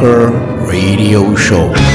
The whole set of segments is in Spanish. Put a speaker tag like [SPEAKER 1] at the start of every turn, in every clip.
[SPEAKER 1] Metal Bunker Radio Show.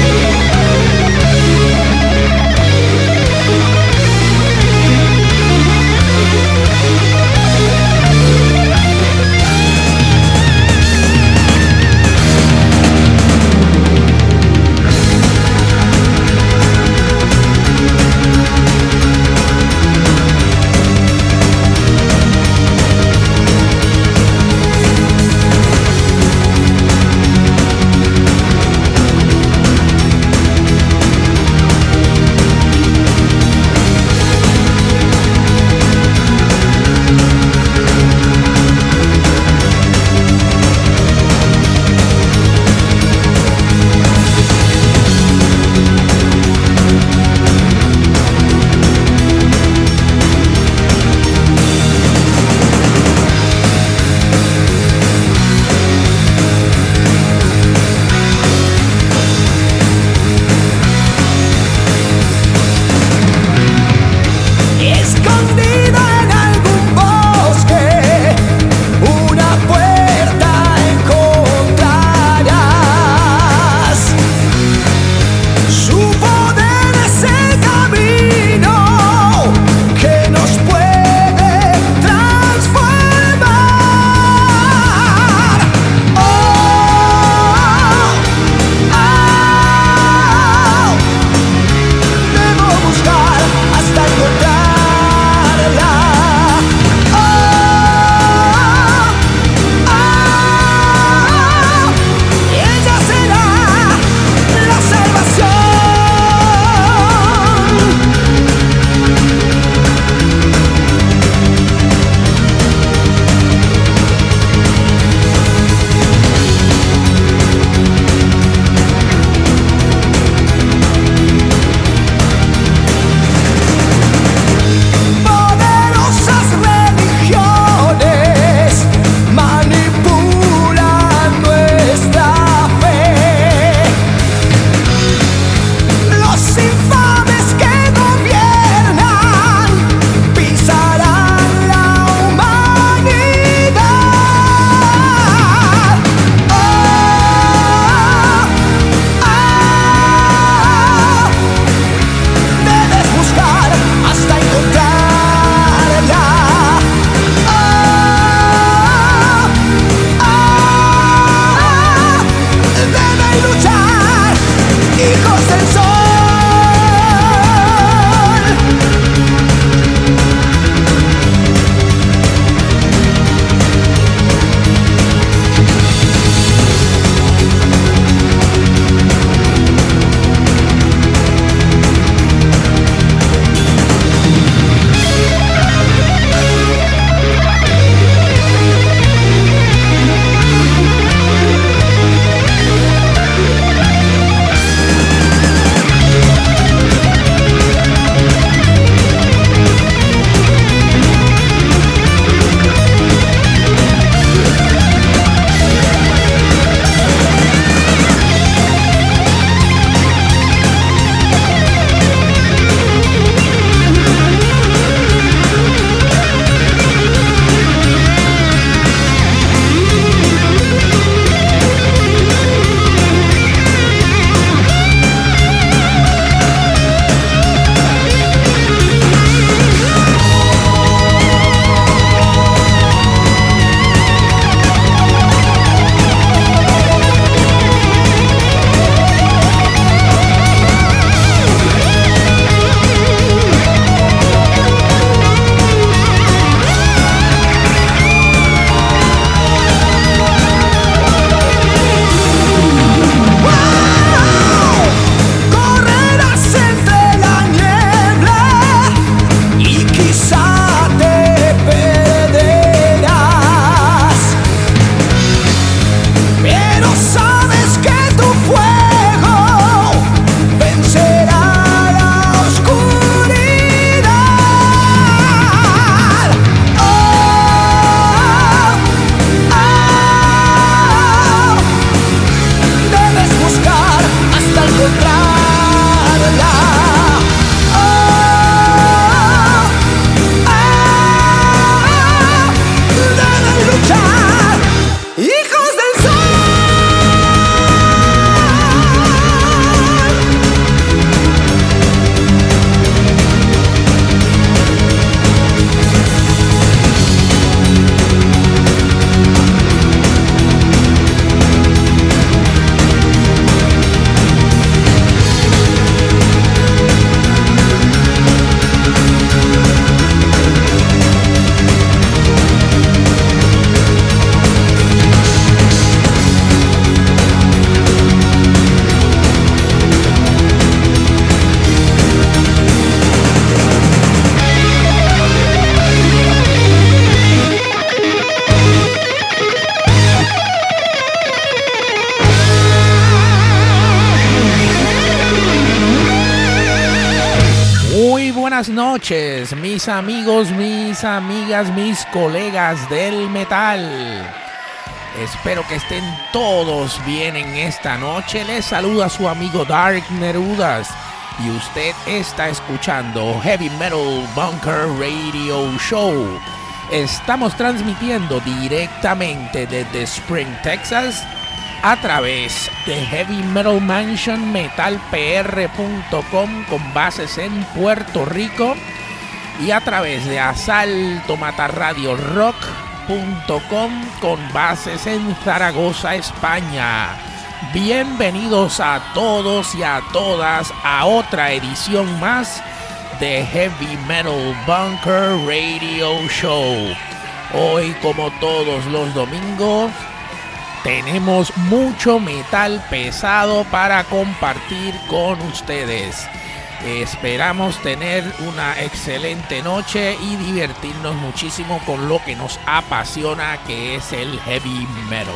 [SPEAKER 1] Amigos, mis amigas, mis colegas del metal. Espero que estén todos bien en esta noche. Les saluda su amigo Dark Nerudas y usted está escuchando Heavy Metal Bunker Radio Show. Estamos transmitiendo directamente desde Spring, Texas a través de Heavy Metal Mansion metalpr.com con bases en Puerto Rico y a través de Asalto con bases en Zaragoza, España. Bienvenidos a todos y a todas a otra edición más de Heavy Metal Bunker Radio Show. Hoy, como todos los domingos, tenemos mucho metal pesado para compartir con ustedes. Esperamos tener una excelente noche y divertirnos muchísimo con lo que nos apasiona, que es el heavy metal.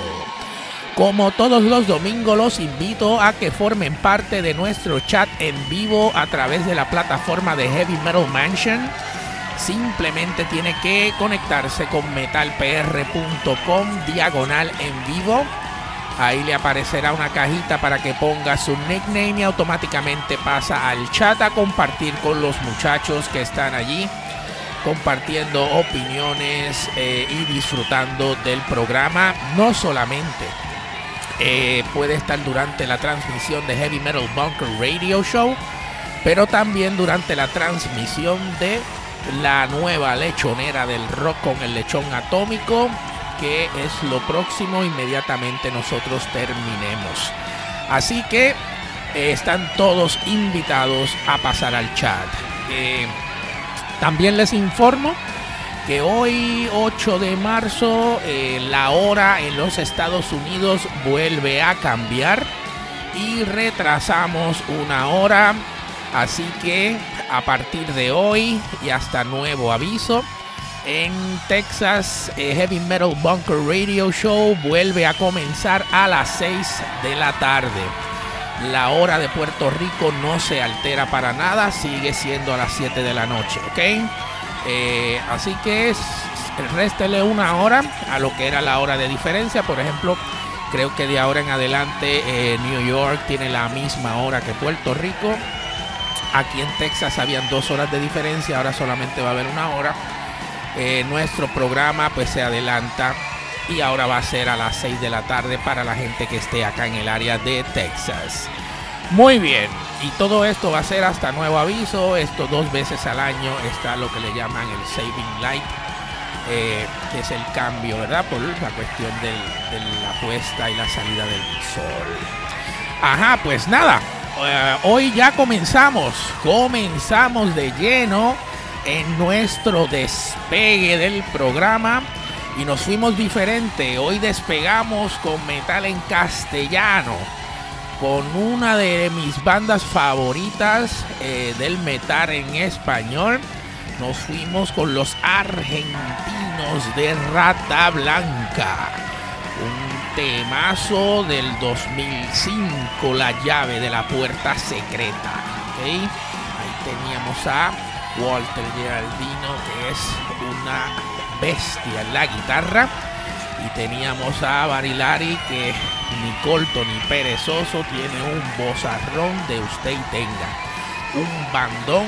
[SPEAKER 1] Como todos los domingos, los invito a que formen parte de nuestro chat en vivo a través de la plataforma de Heavy Metal Mansion simplemente tiene que conectarse con metalpr.com diagonal en vivo. Ahí le aparecerá una cajita para que ponga su nickname y automáticamente pasa al chat a compartir con los muchachos que están allí, compartiendo opiniones eh, y disfrutando del programa. No solamente eh, puede estar durante la transmisión de Heavy Metal Bunker Radio Show, pero también durante la transmisión de la nueva lechonera del rock con el lechón atómico, que es lo próximo inmediatamente nosotros terminemos. Así que eh, están todos invitados a pasar al chat. Eh, también les informo que hoy 8 de marzo eh, la hora en los Estados Unidos vuelve a cambiar y retrasamos una hora. Así que a partir de hoy y hasta nuevo aviso. En Texas, eh, Heavy Metal Bunker Radio Show vuelve a comenzar a las 6 de la tarde. La hora de Puerto Rico no se altera para nada, sigue siendo a las 7 de la noche, ¿ok? Eh, así que réstele una hora a lo que era la hora de diferencia. Por ejemplo, creo que de ahora en adelante eh, New York tiene la misma hora que Puerto Rico. Aquí en Texas habían dos horas de diferencia, ahora solamente va a haber una hora. Eh, nuestro programa pues se adelanta y ahora va a ser a las 6 de la tarde para la gente que esté acá en el área de Texas. Muy bien, y todo esto va a ser hasta nuevo aviso. Esto dos veces al año está lo que le llaman el Saving Light, eh, que es el cambio, ¿verdad? Por la cuestión de la puesta y la salida del sol. Ajá, pues nada, eh, hoy ya comenzamos, comenzamos de lleno en nuestro despegue del programa y nos fuimos diferente. Hoy despegamos con metal en castellano, con una de mis bandas favoritas eh, del metal en español. Nos fuimos con los argentinos de Rata Blanca temazo del 2005, La llave de la puerta secreta. Ahí teníamos a Walter Geraldino, que es una bestia en la guitarra. Y teníamos a Barilari, que ni corto ni perezoso, tiene un bozarrón de usted y tenga. Un bandón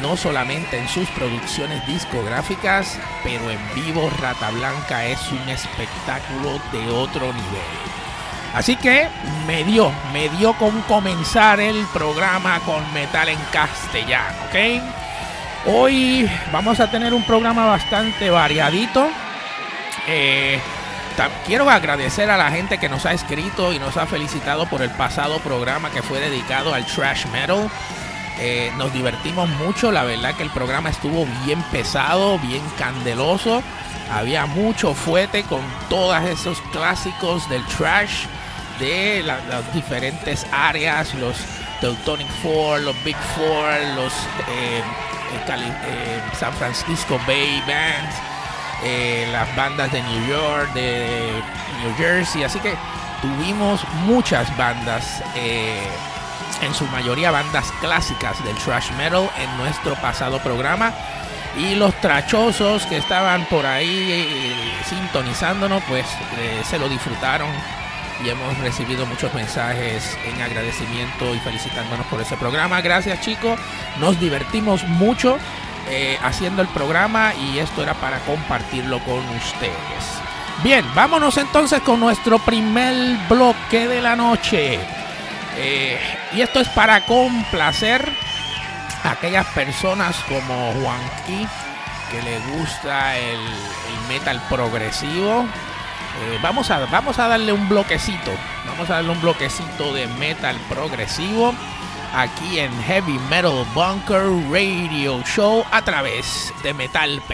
[SPEAKER 1] no solamente en sus producciones discográficas, pero en vivo Rata Blanca es un espectáculo de otro nivel. Así que me dio, me dio con comenzar el programa con metal en castellano, ¿ok? Hoy vamos a tener un programa bastante variadito. Eh, quiero agradecer a la gente que nos ha escrito y nos ha felicitado por el pasado programa que fue dedicado al trash metal. Eh, nos divertimos mucho, la verdad que el programa estuvo bien pesado, bien candeloso. Había mucho fuete con todos esos clásicos del trash de las diferentes áreas, los Teutonic Four, los Big Four, los eh, eh, San Francisco Bay Bands, las bandas de New York, de New Jersey. Así que tuvimos muchas bandas en su mayoría bandas clásicas del thrash metal en nuestro pasado programa. Y los trachosos que estaban por ahí eh, sintonizándonos, pues eh, se lo disfrutaron y hemos recibido muchos mensajes en agradecimiento y felicitándonos por ese programa. Gracias chicos, nos divertimos mucho eh, haciendo el programa y esto era para compartirlo con ustedes. Bien, vámonos entonces con nuestro primer bloque de la noche. Eh, y esto es para complacer a aquellas personas como Juanqui que le gusta el, el metal progresivo eh, vamos, a, vamos a darle un bloquecito. Vamos a darle un bloquecito de metal progresivo aquí en Heavy Metal Bunker Radio Show a través de metalpr.com.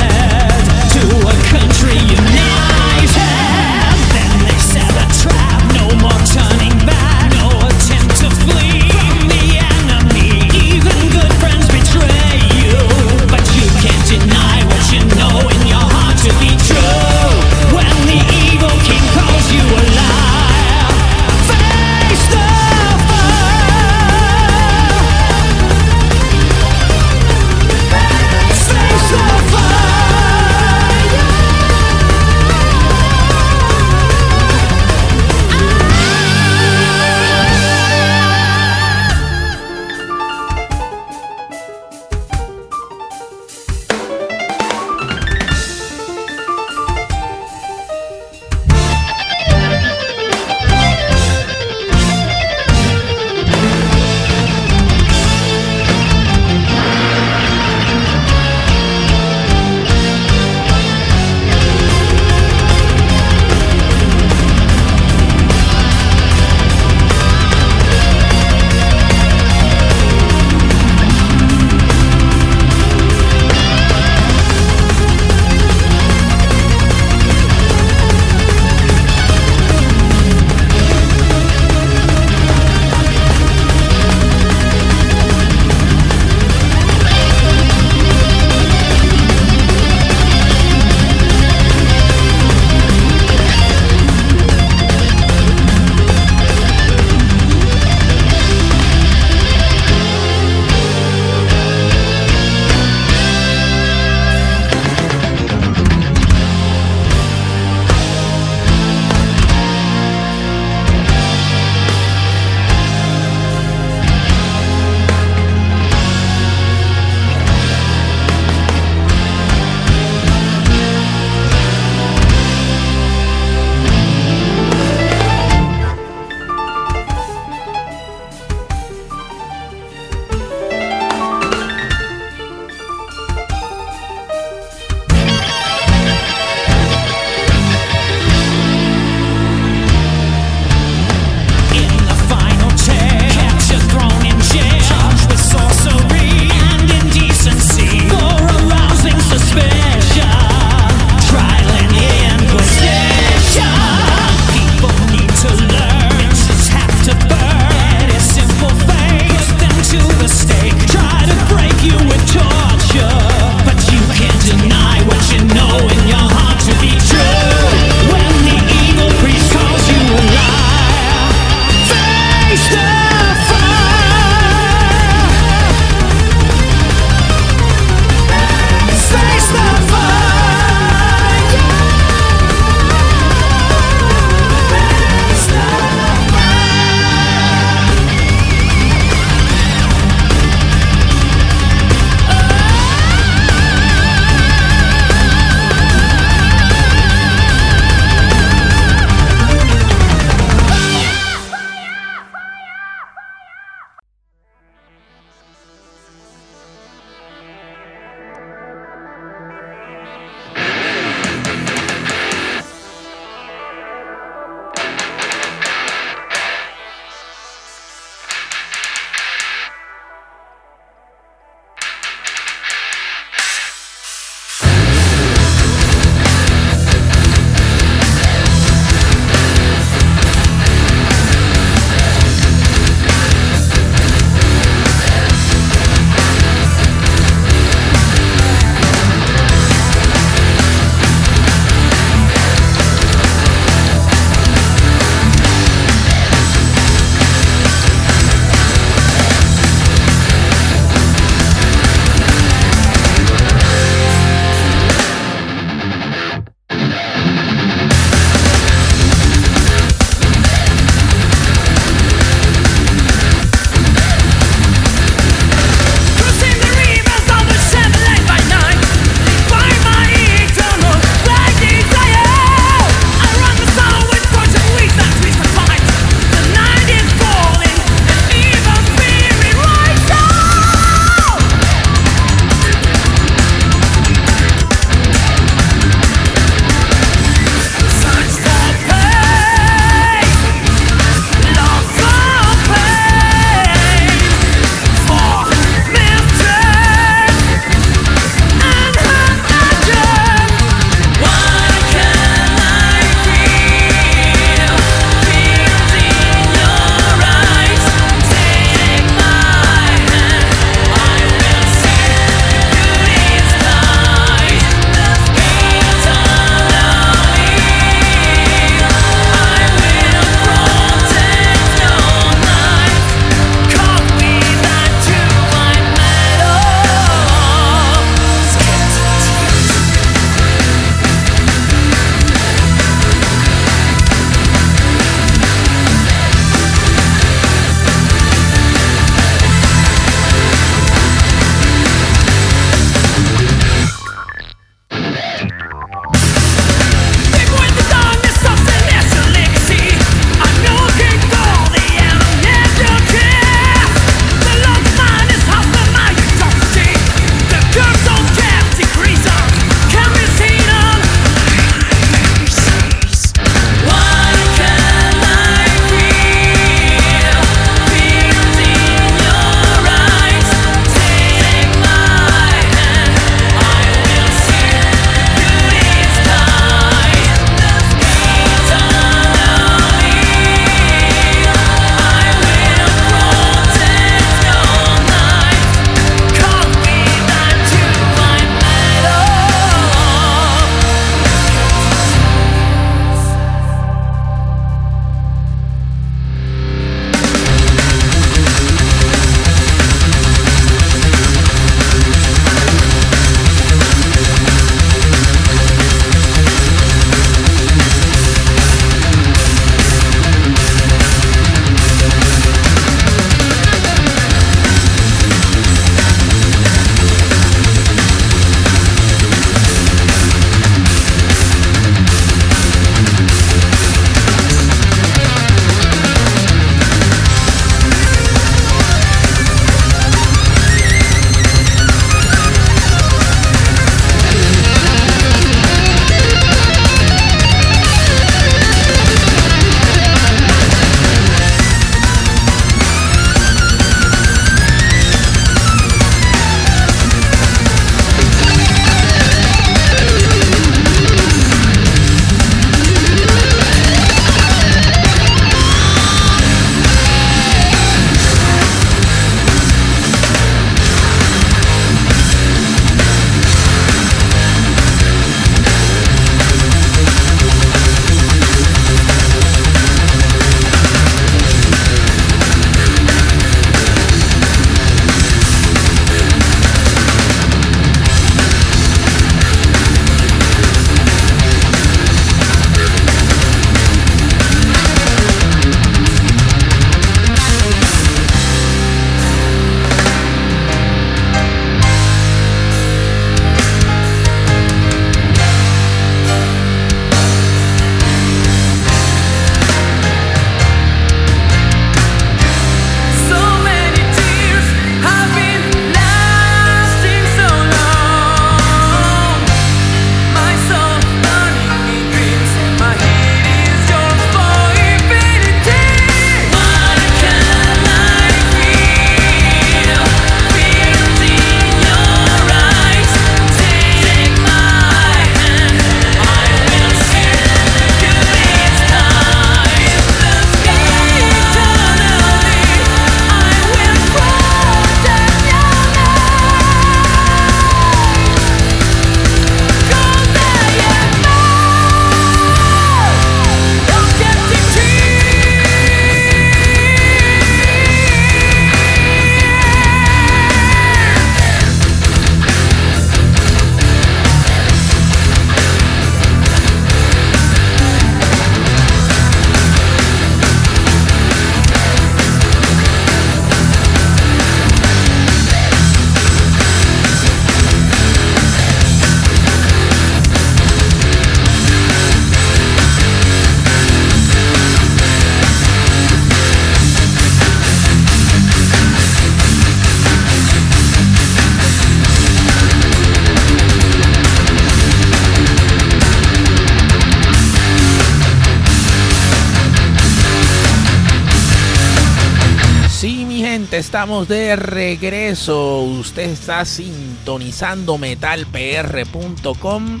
[SPEAKER 1] de regreso. Usted está sintonizando metalpr.com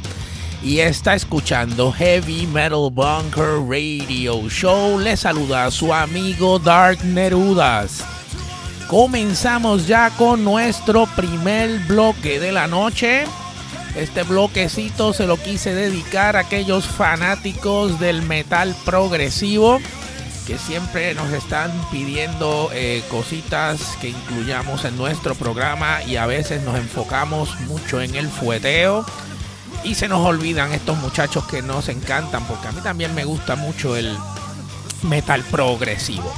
[SPEAKER 1] y está escuchando Heavy Metal Bunker Radio Show. Le saluda a su amigo Dark Nerudas. Comenzamos ya con nuestro primer bloque de la noche. Este bloquecito se lo quise dedicar a aquellos fanáticos del metal progresivo que siempre nos están pidiendo eh, cositas que incluyamos en nuestro programa y a veces nos enfocamos mucho en el fueteo y se nos olvidan estos muchachos que nos encantan porque a mí también me gusta mucho el metal progresivo.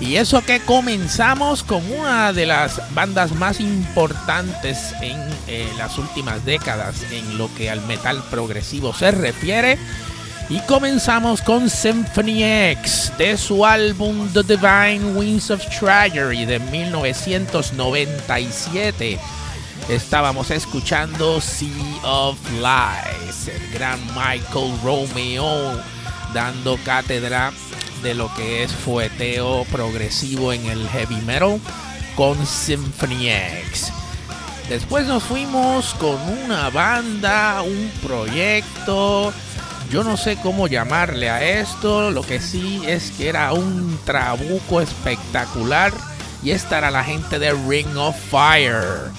[SPEAKER 1] Y eso que comenzamos con una de las bandas más importantes en eh, las últimas décadas en lo que al metal progresivo se refiere y comenzamos con Symphony X de su álbum The Divine Wings of Treasury de 1997. Estábamos escuchando Sea of Lies, el gran Michael Romeo dando cátedra de lo que es fueteo progresivo en el heavy metal con Symphony X. Después nos fuimos con una banda, un proyecto yo no sé cómo llamarle a esto, lo que sí es que era un trabuco espectacular y esta era la gente de Ring of Fire.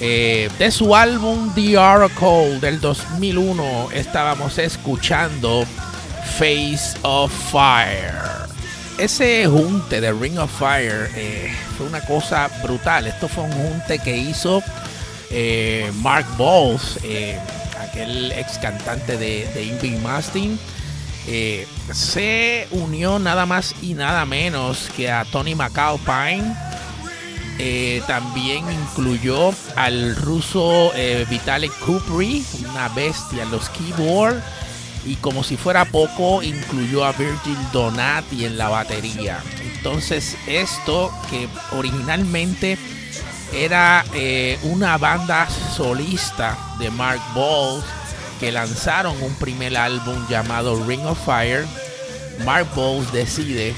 [SPEAKER 1] Eh, de su álbum The Oracle del 2001 estábamos escuchando Face of Fire. Ese junte de Ring of Fire eh, fue una cosa brutal. Esto fue un junte que hizo eh, Mark Bowles aquel ex cantante de, de Invin Mastin, eh, se unió nada más y nada menos que a Tony McAlpine. Eh, también incluyó al ruso eh, Vitalik Kupri, una bestia en los keyboards. Y como si fuera poco, incluyó a Virgil Donati en la batería. Entonces, esto que originalmente era eh, una banda solista de Mark Bowles que lanzaron un primer álbum llamado Ring of Fire. Mark Bowles decide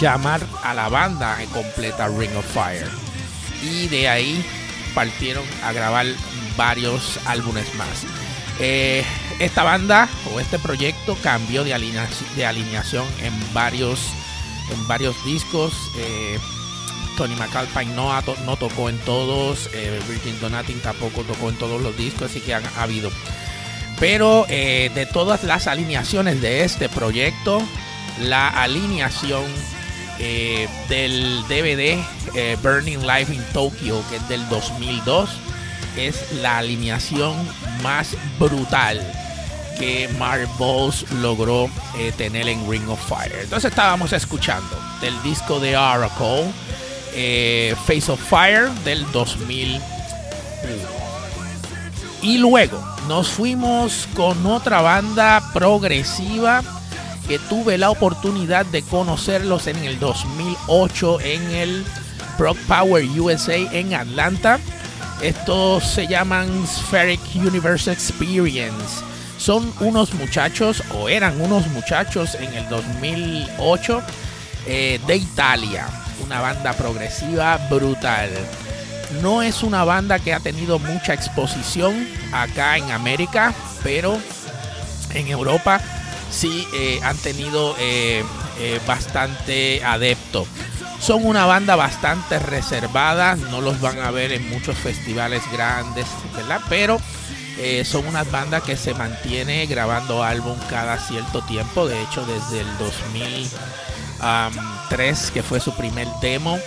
[SPEAKER 1] llamar a la banda en completa Ring of Fire. Y de ahí partieron a grabar varios álbumes más. Eh, esta banda o este proyecto cambió de, alineación, en varios, en varios discos. Eh, Tony McAlpine no, no tocó en todos, eh, Virgin Donatin tampoco tocó en todos los discos, así que han habido. Pero eh, de todas las alineaciones de este proyecto, la alineación eh, del DVD Burning Life in Tokyo, que es del 2002, es la alineación más brutal que Mark Bowles logró tener en Ring of Fire. Entonces estábamos escuchando del disco de Oracle eh, Face of Fire del 2001. Y luego nos fuimos con otra banda progresiva que tuve la oportunidad de conocerlos en el 2008 en el Proc Power USA en Atlanta. Estos se llaman Spheric Universe Experience. Son unos muchachos, o eran unos muchachos en el 2008 eh, de Italia una banda progresiva brutal. No es una banda que ha tenido mucha exposición acá en América, pero en Europa sí eh, han tenido eh, eh, bastante adepto. Son una banda bastante reservada, no los van a ver en muchos festivales grandes, ¿verdad? Pero son unas bandas que se mantiene grabando álbum cada cierto tiempo. De hecho, desde el 2000 3, que fue su primer demo.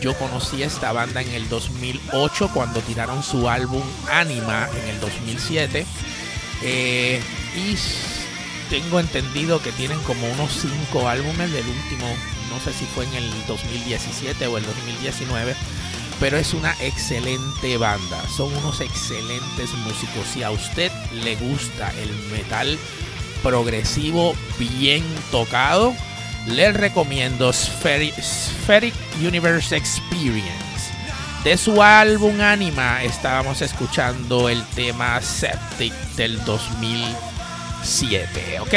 [SPEAKER 1] Yo conocí esta banda en el 2008 cuando tiraron su álbum Anima en el 2007. Eh, y tengo entendido que tienen como unos 5 álbumes del último, no sé si fue en el 2017 o el 2019. Pero es una excelente banda, son unos excelentes músicos. Si a usted le gusta el metal progresivo bien tocado, les recomiendo Spheric, Universe Experience. De su álbum Anima estábamos escuchando el tema Septic del 2007, ¿ok?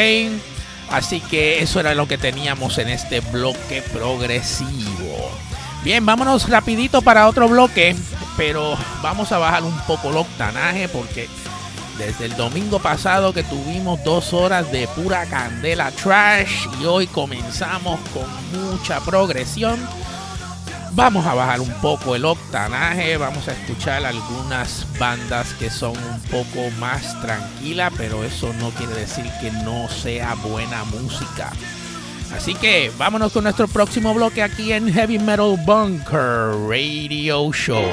[SPEAKER 1] Así que eso era lo que teníamos en este bloque progresivo. Bien, vámonos rapidito para otro bloque, pero vamos a bajar un poco el octanaje porque desde el domingo pasado que tuvimos dos horas de pura candela trash y hoy comenzamos con mucha progresión. Vamos a bajar un poco el octanaje, vamos a escuchar algunas bandas que son un poco más tranquilas, pero eso no quiere decir que no sea buena música. Así que vámonos con nuestro próximo bloque aquí en Heavy Metal Bunker Radio Show.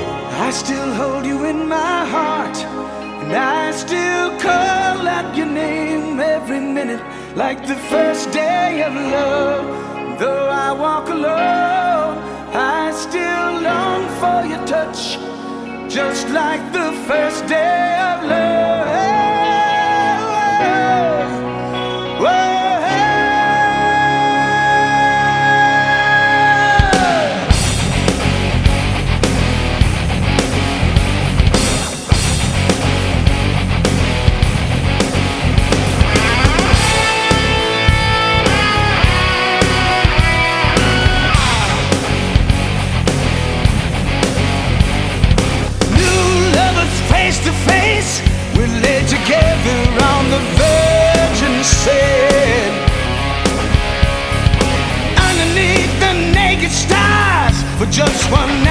[SPEAKER 2] And I still call out your name every minute, like the first day of love. Though I walk alone, I still long for your touch, just like the first day of love.
[SPEAKER 3] for just one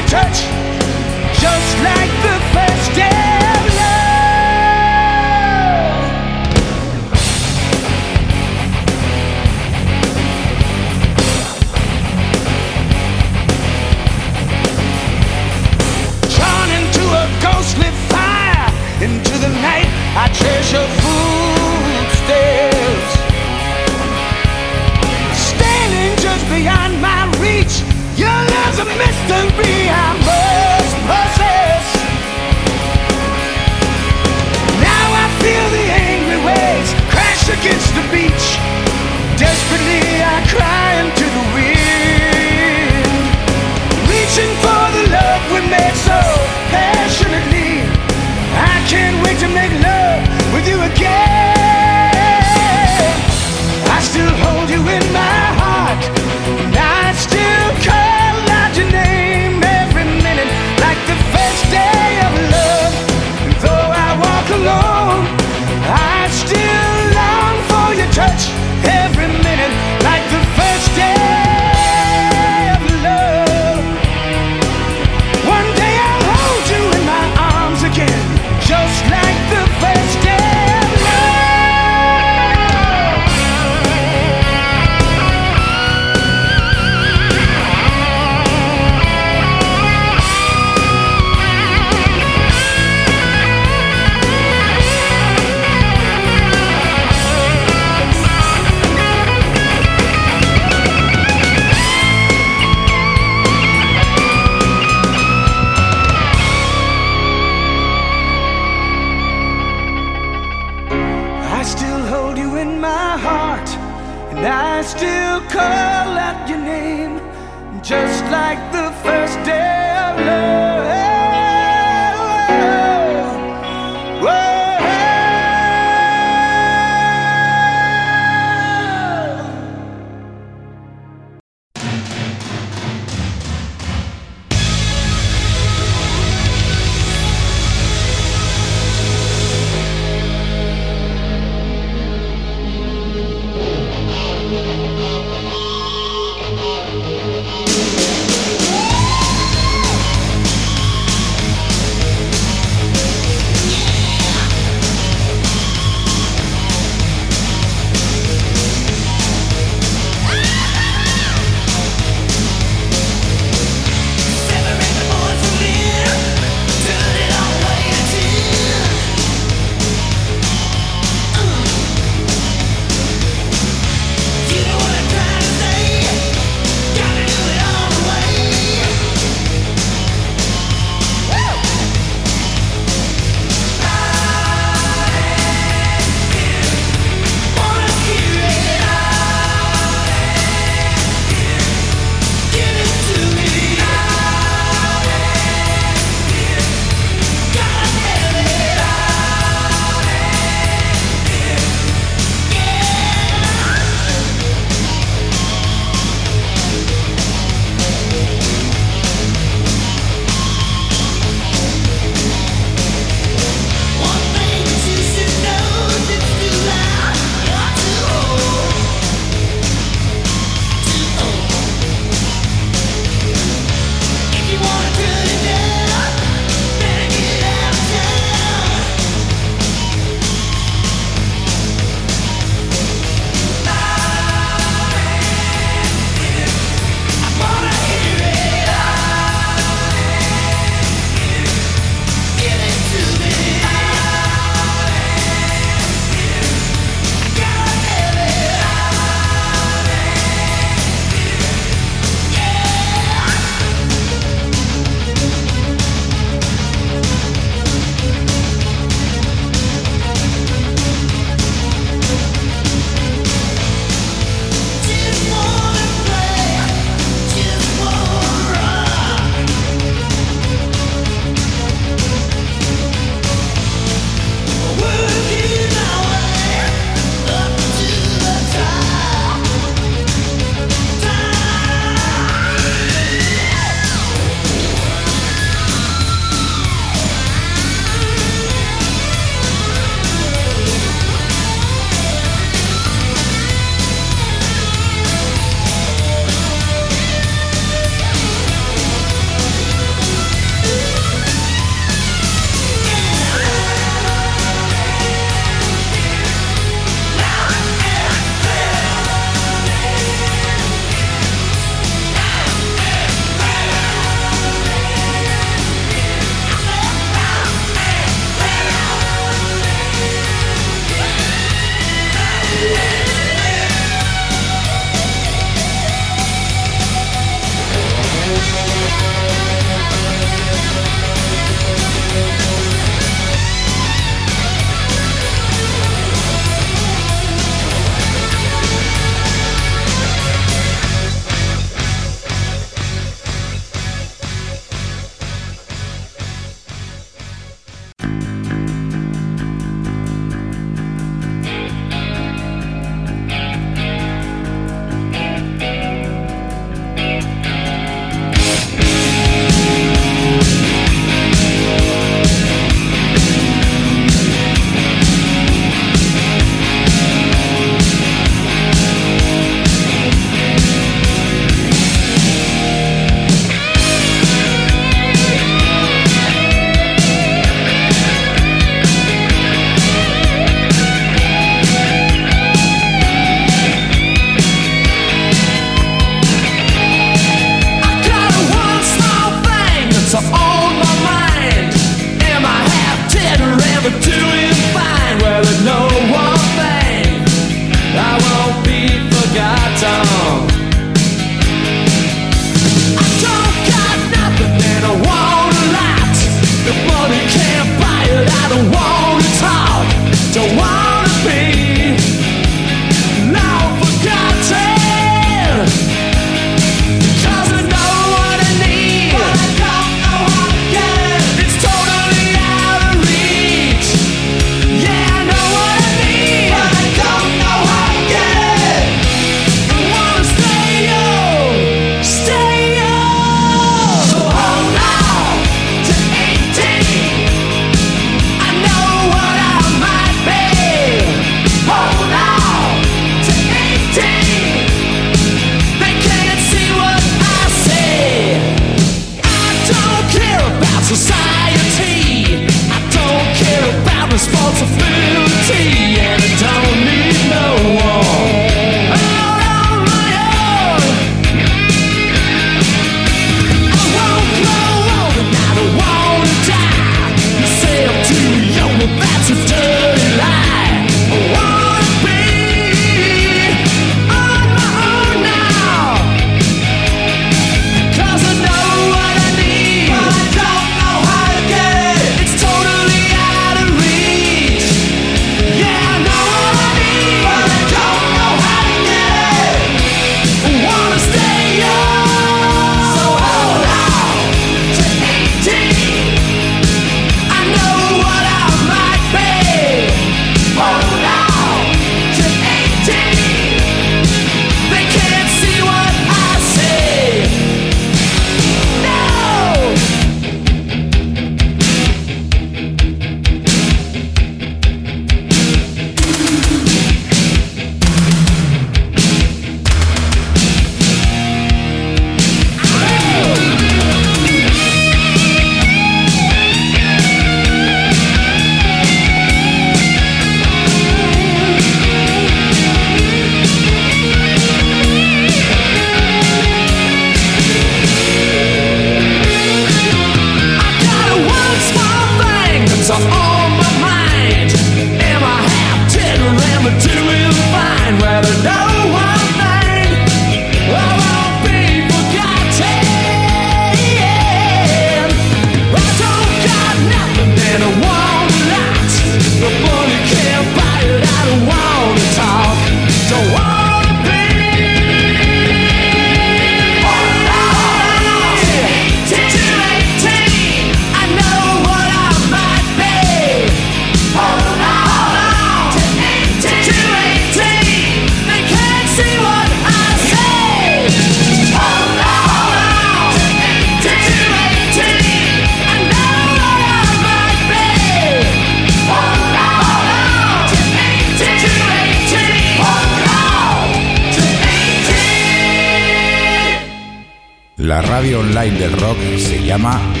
[SPEAKER 4] online del rock se llama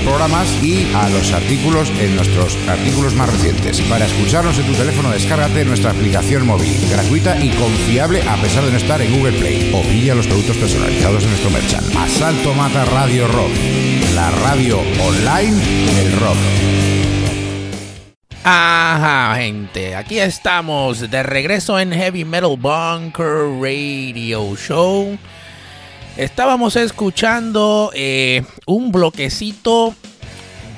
[SPEAKER 4] programas y a los artículos en nuestros artículos más recientes. Para escucharnos en tu teléfono, descárgate nuestra aplicación móvil, gratuita y confiable a pesar de no estar en Google Play. O pilla los productos personalizados en nuestro merchant. Asalto Mata Radio Rock, la radio online del rock.
[SPEAKER 1] Ajá, gente, aquí estamos de regreso en Heavy Metal Bunker Radio Show. Estábamos escuchando eh, un bloquecito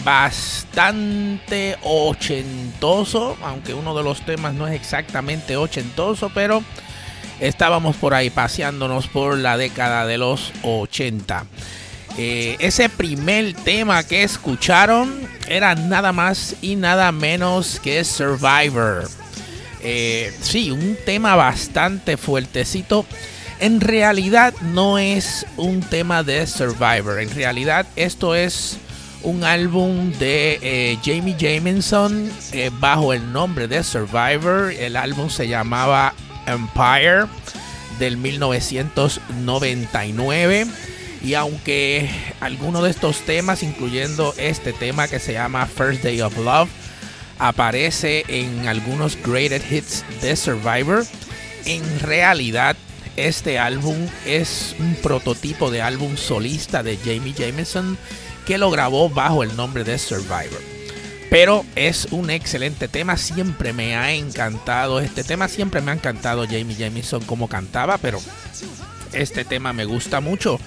[SPEAKER 1] bastante ochentoso, aunque uno de los temas no es exactamente ochentoso, pero estábamos por ahí paseándonos por la década de los 80. Eh, ese primer tema que escucharon era nada más y nada menos que Survivor. Eh, sí, un tema bastante fuertecito. En realidad no es un tema de Survivor. En realidad esto es un álbum de eh, Jamie Jamison eh, bajo el nombre de Survivor. El álbum se llamaba Empire del 1999. Y aunque algunos de estos temas, incluyendo este tema que se llama First Day of Love, aparece en algunos Greatest Hits de Survivor, en realidad este álbum es un prototipo de álbum solista de Jamie Jameson que lo grabó bajo el nombre de Survivor. Pero es un excelente tema, siempre me ha encantado este tema, siempre me ha encantado Jamie Jameson como cantaba, pero este tema me gusta mucho.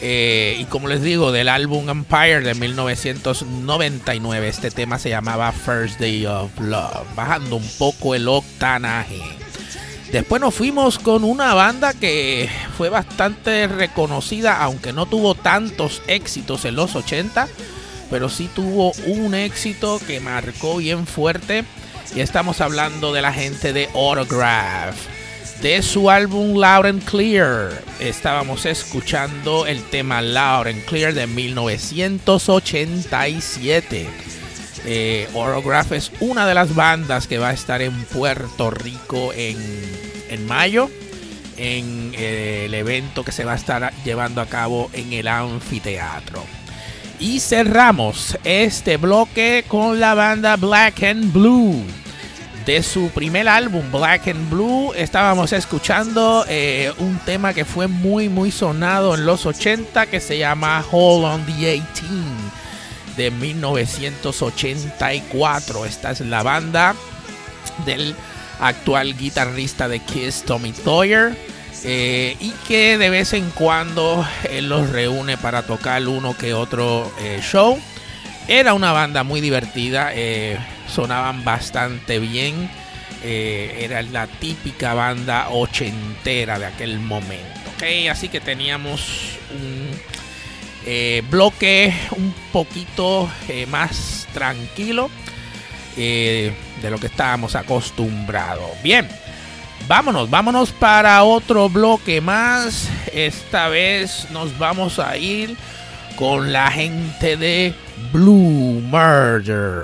[SPEAKER 1] Eh, y como les digo, del álbum Empire de 1999, este tema se llamaba First Day of Love, bajando un poco el octanaje. Después nos fuimos con una banda que fue bastante reconocida, aunque no tuvo tantos éxitos en los 80, pero sí tuvo un éxito que marcó bien fuerte. Y estamos hablando de la gente de Autograph. De su álbum Loud and Clear, estábamos escuchando el tema Loud and Clear de 1987. Eh, Orograph es una de las bandas que va a estar en Puerto Rico en, en mayo, en eh, el evento que se va a estar llevando a cabo en el anfiteatro. Y cerramos este bloque con la banda Black and Blue. De su primer álbum, Black and Blue, estábamos escuchando eh, un tema que fue muy, muy sonado en los 80 que se llama Hold on the 18 de 1984. Esta es la banda del actual guitarrista de Kiss, Tommy Sawyer. Eh, y que de vez en cuando él los reúne para tocar uno que otro eh, show. Era una banda muy divertida, eh, sonaban bastante bien. era la típica banda ochentera de aquel momento. Así que teníamos un bloque un poquito más tranquilo de lo que estábamos acostumbrados. Bien. Vámonos, vámonos para otro bloque más. Esta vez nos vamos a ir con la gente de Blue Murder.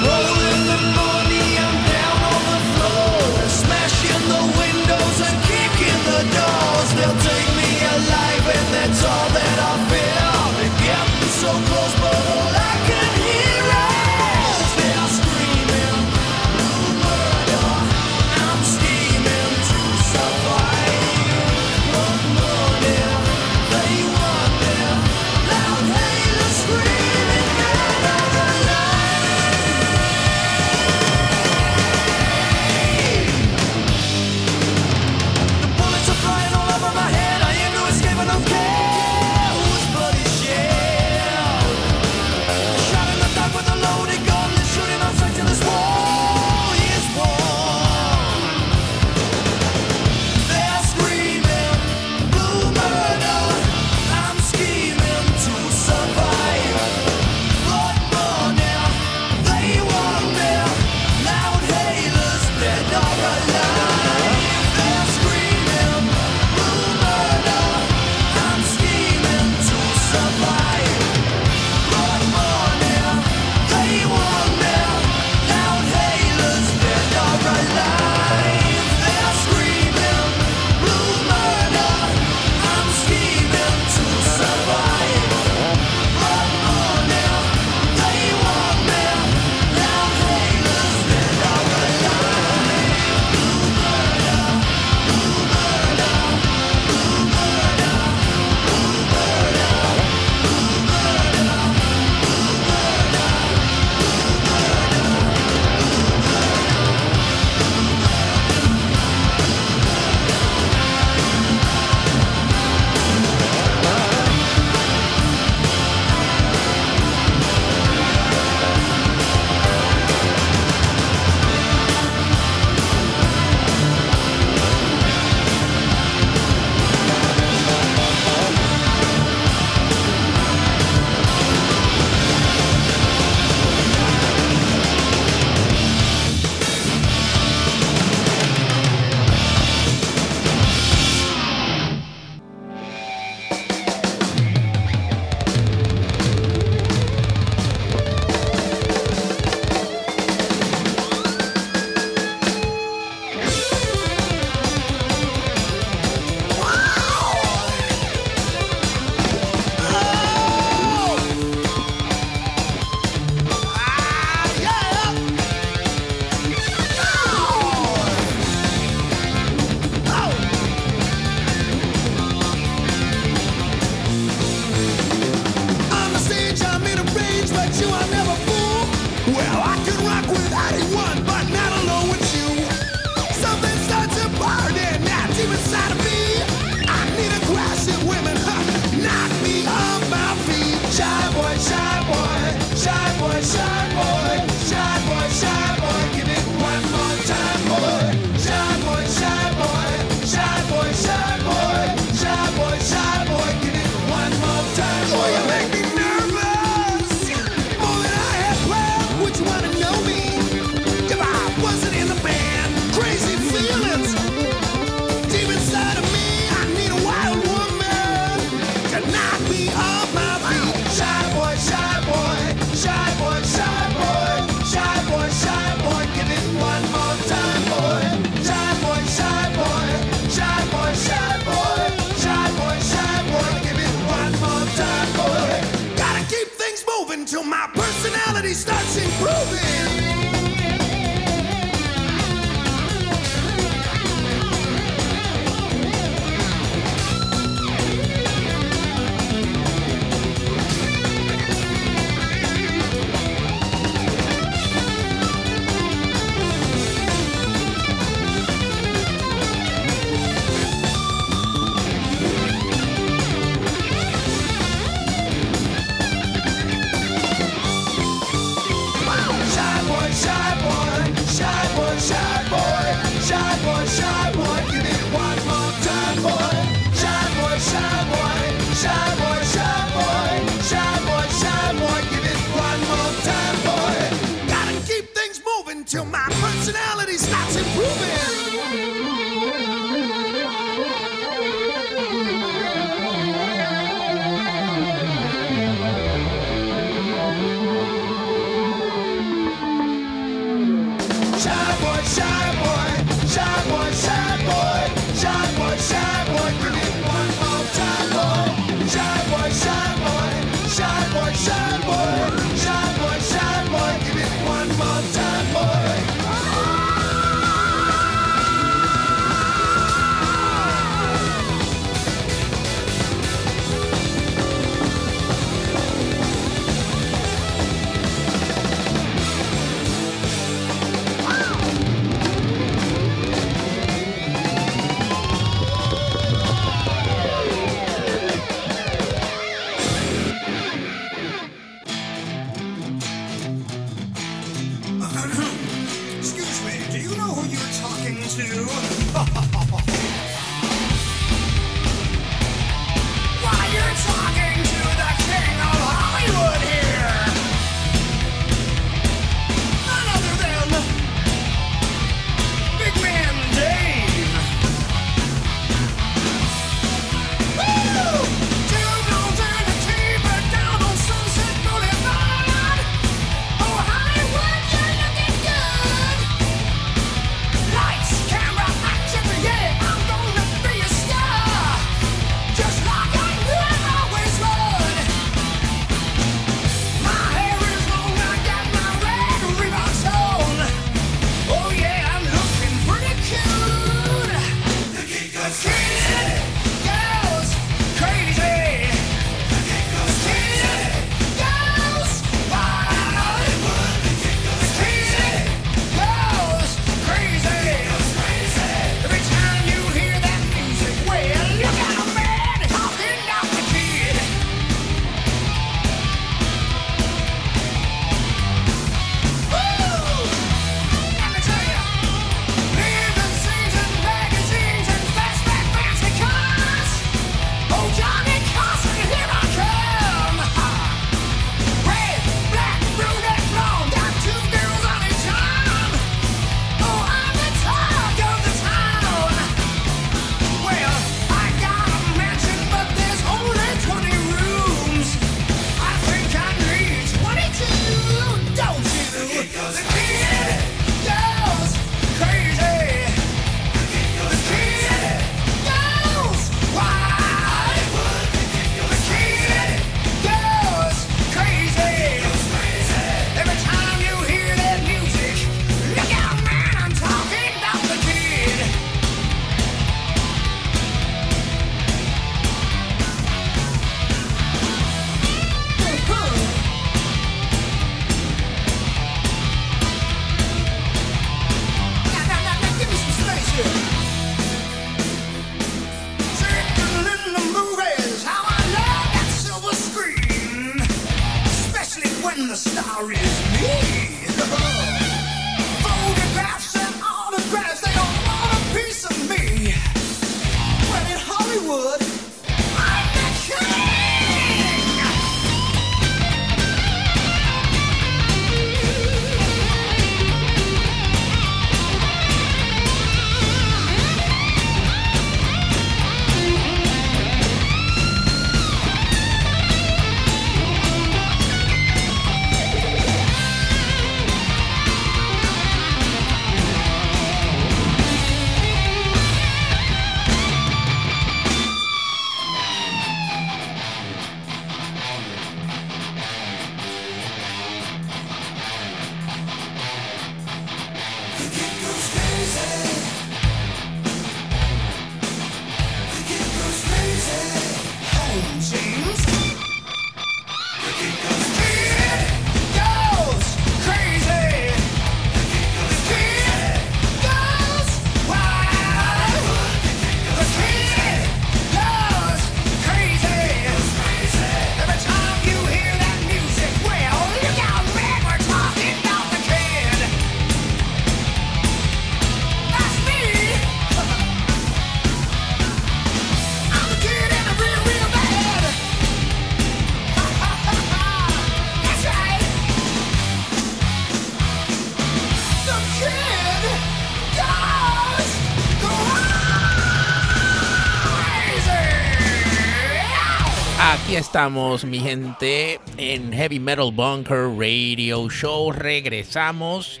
[SPEAKER 1] Estamos, mi gente, en Heavy Metal Bunker Radio Show. Regresamos.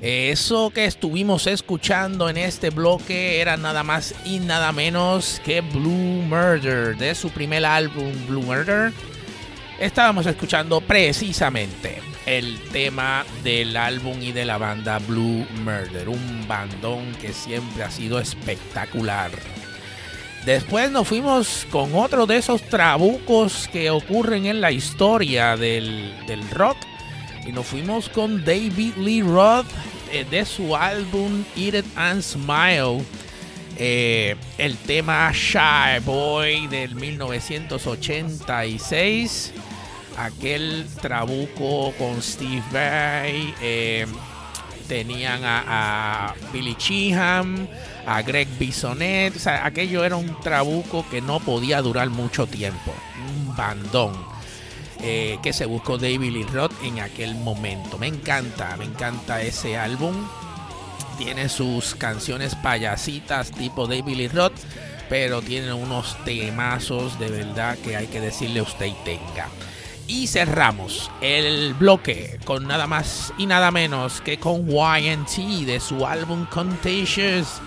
[SPEAKER 1] Eso que estuvimos escuchando en este bloque era nada más y nada menos que Blue Murder, de su primer álbum Blue Murder. Estábamos escuchando precisamente el tema del álbum y de la banda Blue Murder, un bandón que siempre ha sido espectacular. Después nos fuimos con otro de esos trabucos que ocurren en la historia del, del rock. Y nos fuimos con David Lee Roth eh, de su álbum Eat It and Smile. Eh, el tema Shy Boy del 1986. Aquel trabuco con Steve Vai. eh, tenían a, Billy Chiham, a Greg Bisonet. O sea, aquello era un trabuco que no podía durar mucho tiempo. Un bandón eh, que se buscó David Lee Roth en aquel momento. Me encanta, me encanta ese álbum. Tiene sus canciones payasitas tipo David Lee Roth, pero tiene unos temazos de verdad que hay que decirle a usted y tenga. Y cerramos el bloque con nada más y nada menos que con YNT de su álbum Contagious.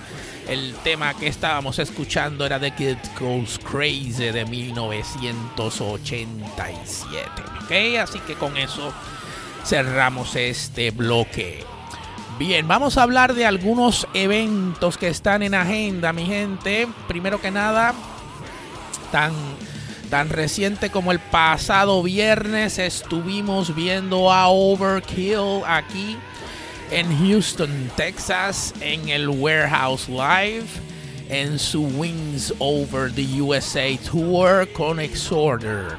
[SPEAKER 1] El tema que estábamos escuchando era The Kid Goes Crazy de 1987. ¿Ok? Así que con eso cerramos este bloque. Bien, vamos a hablar de algunos eventos que están en agenda, mi gente. Primero que nada, tan, tan reciente como el pasado viernes estuvimos viendo a Overkill aquí en Houston, Texas, en el Warehouse Live, en su Wings Over the USA Tour con Exorder.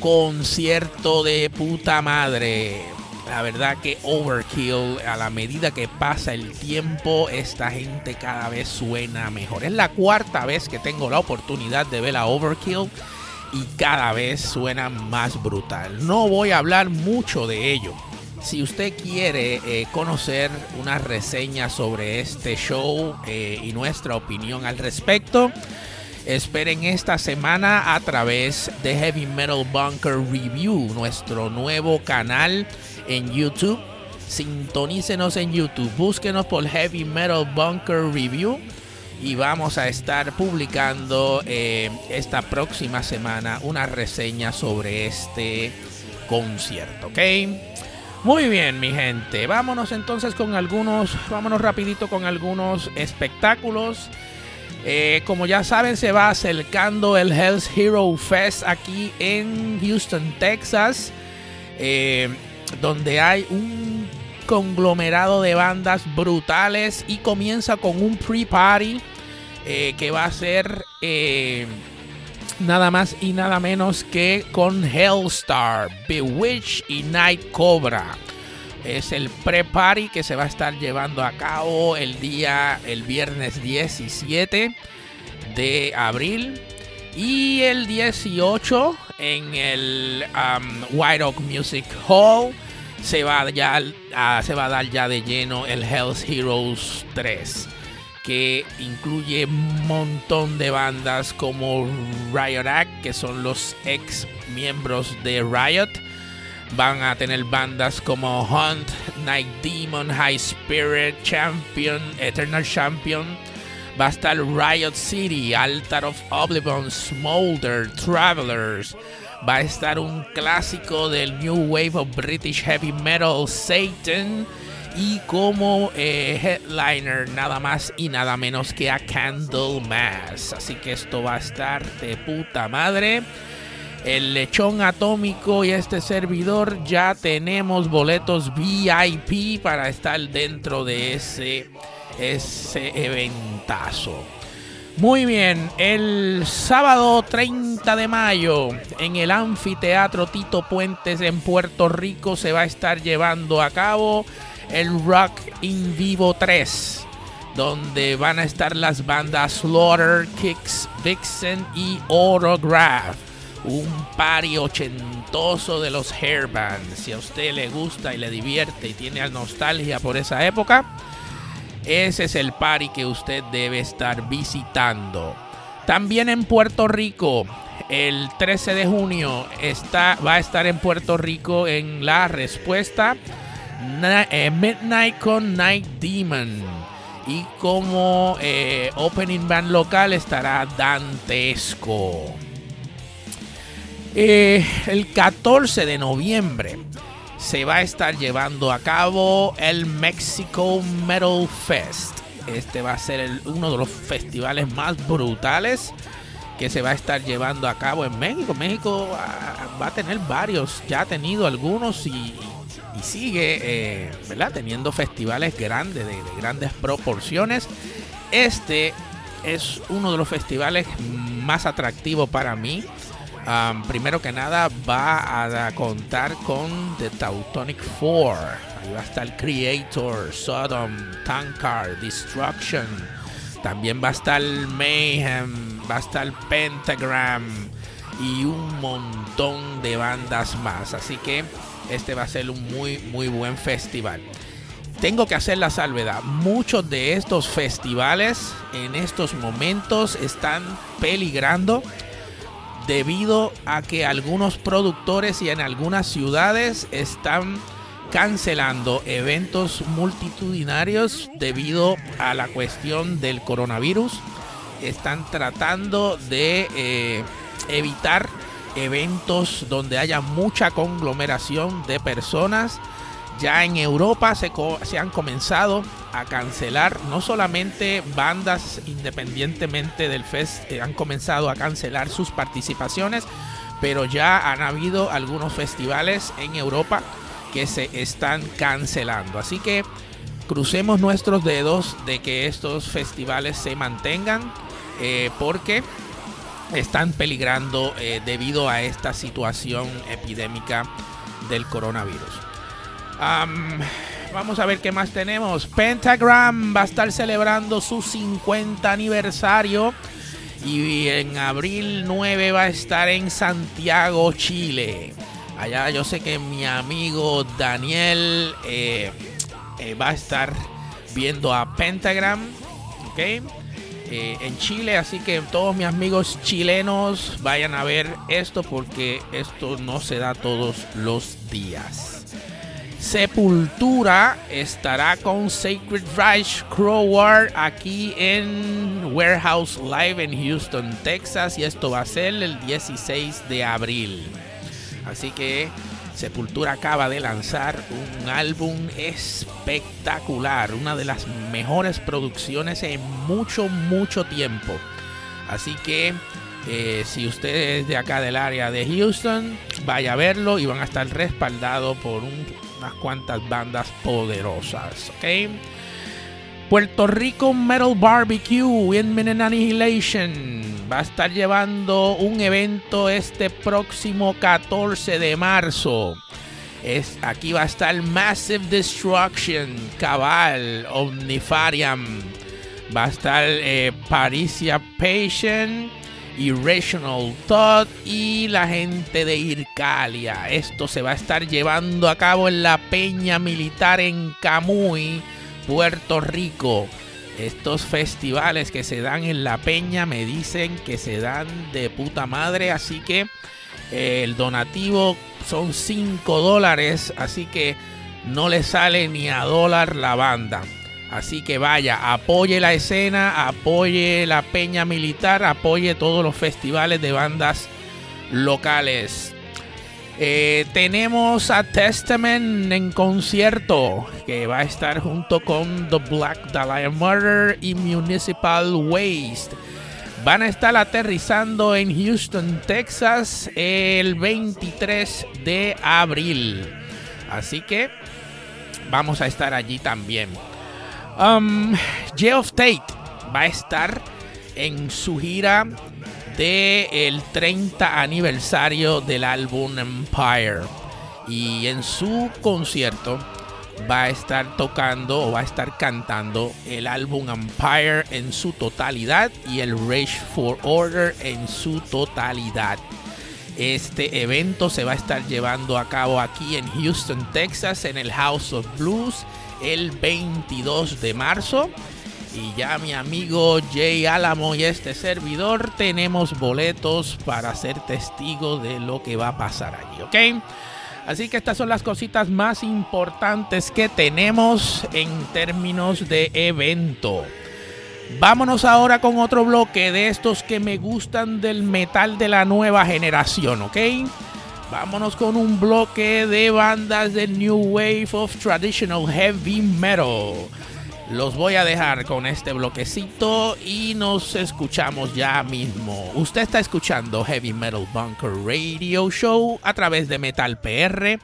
[SPEAKER 1] Concierto de puta madre. La verdad que Overkill, a la medida que pasa el tiempo, esta gente cada vez suena mejor. Es la cuarta vez que tengo la oportunidad de ver a Overkill y cada vez suena más brutal. No voy a hablar mucho de ello. Si usted quiere eh, conocer una reseña sobre este show eh, y nuestra opinión al respecto, esperen esta semana a través de Heavy Metal Bunker Review, nuestro nuevo canal en YouTube. Sintonícenos en YouTube, búsquenos por Heavy Metal Bunker Review y vamos a estar publicando eh, esta próxima semana una reseña sobre este concierto, ¿ok? Muy bien, mi gente. Vámonos entonces con algunos, vámonos rapidito con algunos espectáculos. Eh, como ya saben, se va acercando el Hell's Hero Fest aquí en Houston, Texas, eh, donde hay un conglomerado de bandas brutales y comienza con un pre-party eh, que va a ser eh, nada más y nada menos que con Hellstar, Bewitch y Night Cobra. Es el pre-party que se va a estar llevando a cabo el día, el viernes 17 de abril. Y el 18 en el um, White Oak Music Hall se va, ya, a- se va a dar ya de lleno el Hells Heroes 3 que incluye un montón de bandas como Riot Act, que son los ex miembros de Riot. Van a tener bandas como Hunt, Night Demon, High Spirit, Champion, Eternal Champion. Va a estar Riot City, Altar of Oblivion, Smolder, Travelers. Va a estar un clásico del New Wave of British Heavy Metal, Satan. Y como eh, headliner, nada más y nada menos que a Candlemass. Así que esto va a estar de puta madre. El lechón atómico y este servidor ya tenemos boletos VIP para estar dentro de ese, ese eventazo. Muy bien, el sábado 30 de mayo en el anfiteatro Tito Puentes en Puerto Rico se va a estar llevando a cabo el Rock in Vivo 3, donde van a estar las bandas Slaughter, Kicks, Vixen y Autograph. Un party ochentoso de los hair bands. Si a usted le gusta y le divierte y tiene nostalgia por esa época, ese es el party que usted debe estar visitando. También en Puerto Rico, el 13 de junio está, va a estar en Puerto Rico en La Respuesta. Eh, Midnight con Night Demon. Y como eh, opening band local estará Dantesco. Eh, el 14 de noviembre se va a estar llevando a cabo el Mexico Metal Fest. Este va a ser uno de los festivales más brutales que se va a estar llevando a cabo en México. México ah, va a tener varios, ya ha tenido algunos y, sigue eh, ¿verdad? teniendo festivales grandes, de, de grandes proporciones. Este es uno de los festivales más atractivos para mí. Primero que nada va a, contar con The Teutonic Four. Ahí va a estar Creator, Sodom, Tankard, Destruction. También va a estar Mayhem, va a estar Pentagram y un montón de bandas más. Así que este va a ser un muy, muy buen festival. Tengo que hacer la salvedad. Muchos de estos festivales en estos momentos están peligrando debido a que algunos productores y en algunas ciudades están cancelando eventos multitudinarios debido a la cuestión del coronavirus. Están tratando de eh, evitar eventos donde haya mucha conglomeración de personas. Ya en Europa se, han comenzado a cancelar no solamente bandas independientemente del fest, eh, han comenzado a cancelar sus participaciones, pero ya han habido algunos festivales en Europa que se están cancelando. Así que crucemos nuestros dedos de que estos festivales se mantengan eh, porque están peligrando eh, debido a esta situación epidémica del coronavirus. Am, vamos a ver qué más tenemos. Pentagram va a estar celebrando su 50 aniversario y en abril 9 va a estar en Santiago, Chile. Allá yo sé que mi amigo Daniel eh, eh, va a estar viendo a Pentagram. Eh, en Chile, así que todos mis amigos chilenos vayan a ver esto porque esto no se da todos los días. Sepultura estará con Sacred Reich Crowbar aquí en Warehouse Live en Houston, Texas. Y esto va a ser el 16 de abril. Así que Sepultura acaba de lanzar un álbum espectacular. Una de las mejores producciones en mucho, mucho tiempo. Así que eh, si usted es de acá del área de Houston, vaya a verlo y van a estar respaldados por un- unas cuantas bandas poderosas. ¿ok? Puerto Rico Metal Barbecue Imminent Annihilation va a estar llevando un evento este próximo 14 de marzo. Es, aquí va a estar Massive Destruction, Cabal, Omnifarium. Va a estar eh, Parisia Patient, Irrational Thought y la gente de Ircalia. Esto se va a estar llevando a cabo en la Peña Militar en Camuy, Puerto Rico. Estos festivales que se dan en la Peña me dicen que se dan de puta madre, así que eh, el donativo son 5 dólares, así que no le sale ni a dólar la banda. Así que vaya, apoye la escena, apoye la peña militar, apoye todos los festivales de bandas locales. Eh, tenemos a Testament en concierto que va a estar junto con The Black Dahlia Murder y Municipal Waste. Van a estar aterrizando en Houston, Texas el 23 de abril. Así que vamos a estar allí también. Um, Geoff Tate va a estar en su gira del el 30 aniversario del álbum Empire. Y en su concierto va a estar tocando o va a estar cantando el álbum Empire en su totalidad y el Rage for Order en su totalidad. Este evento se va a estar llevando a cabo aquí en Houston, Texas, en el House of Blues el 22 de marzo. Y ya mi amigo Jay Álamo y este servidor tenemos boletos para ser testigos de lo que va a pasar allí, ¿ok? Así que estas son las cositas más importantes que tenemos en términos de evento. Vámonos ahora con otro bloque de estos que me gustan del metal de la nueva generación, ¿ok? Vámonos con un bloque de bandas del New Wave of Traditional Heavy Metal. Los voy a dejar con este bloquecito y nos escuchamos ya mismo. Usted está escuchando Heavy Metal Bunker Radio Show a través de metalpr.com.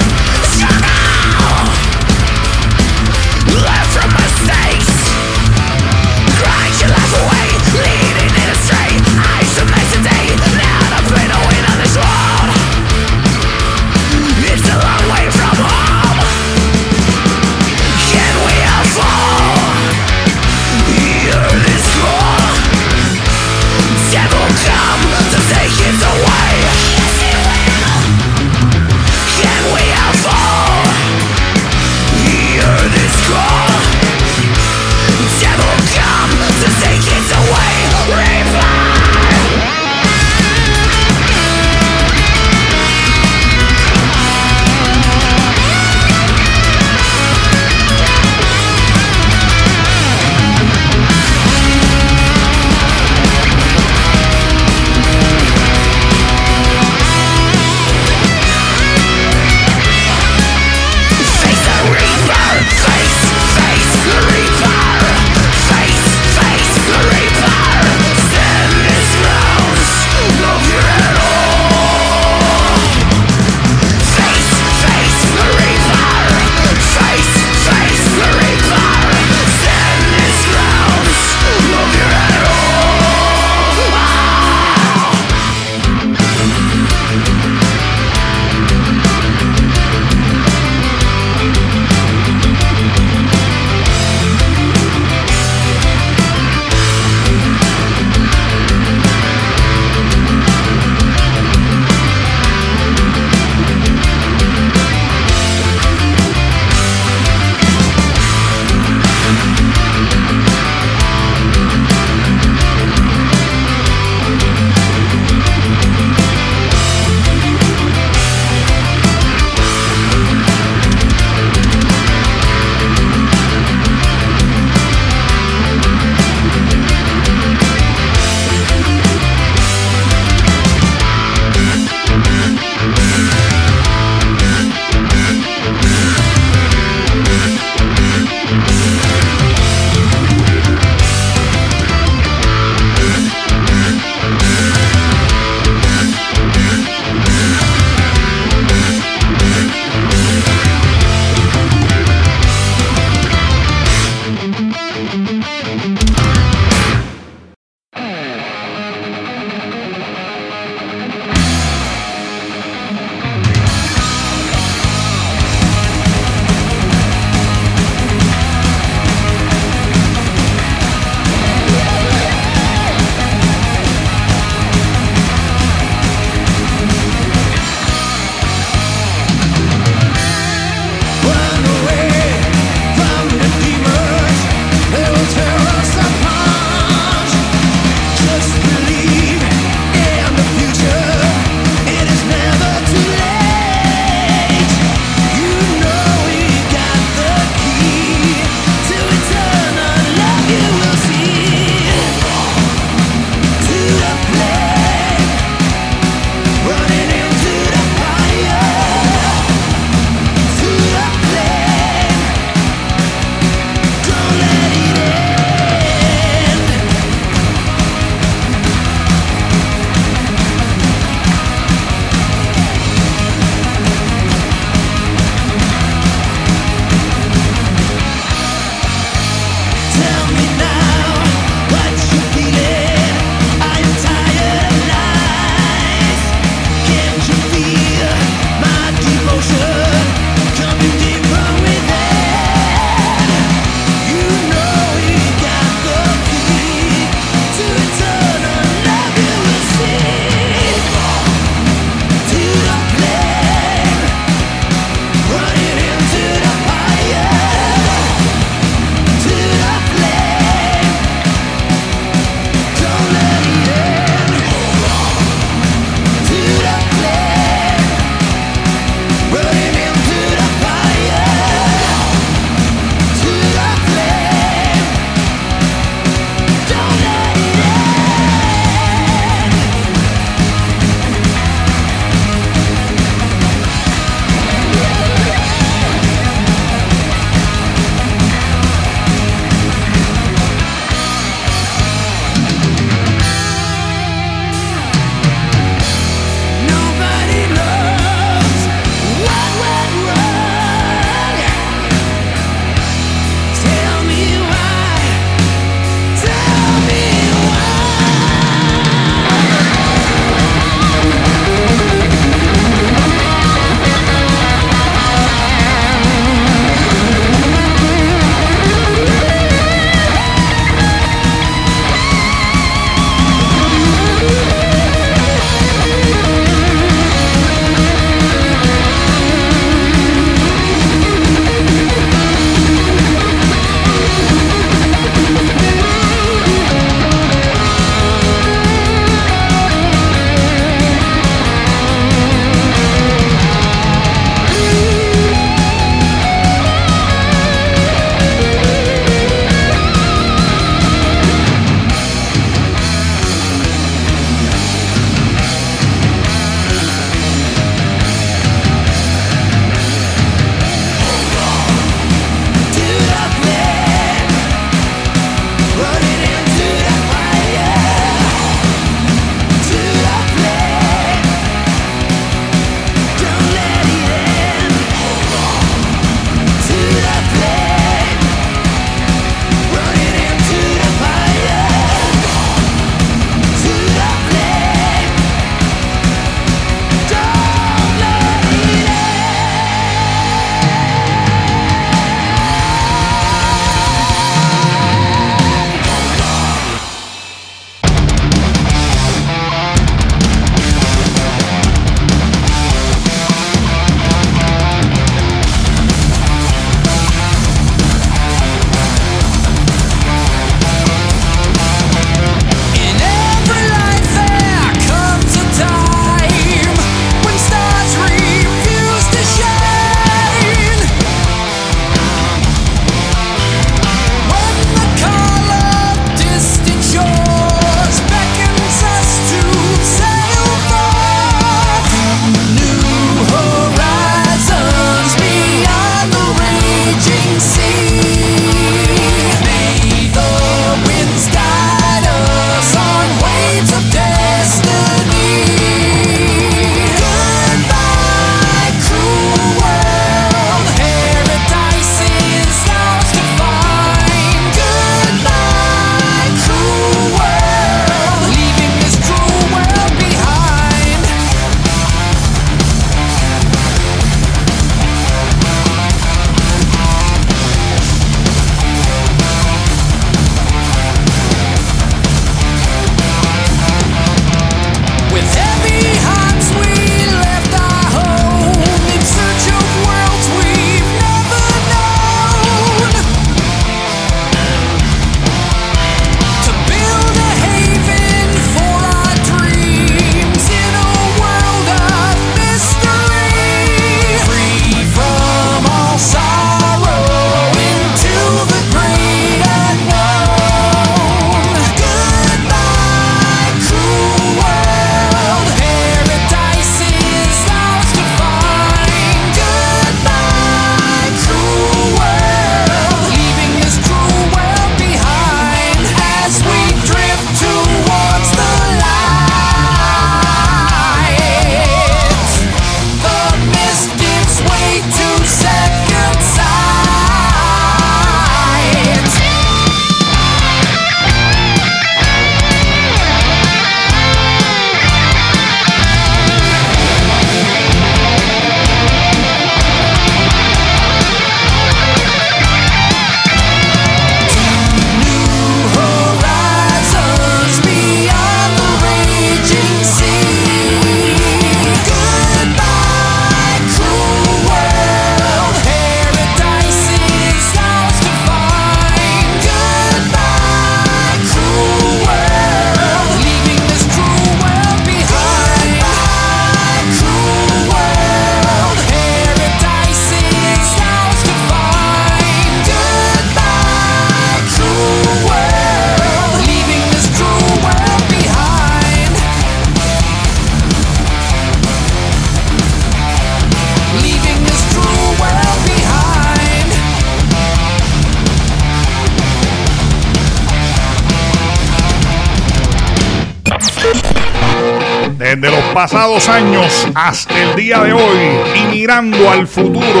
[SPEAKER 5] pasados años hasta el día de hoy y mirando al futuro,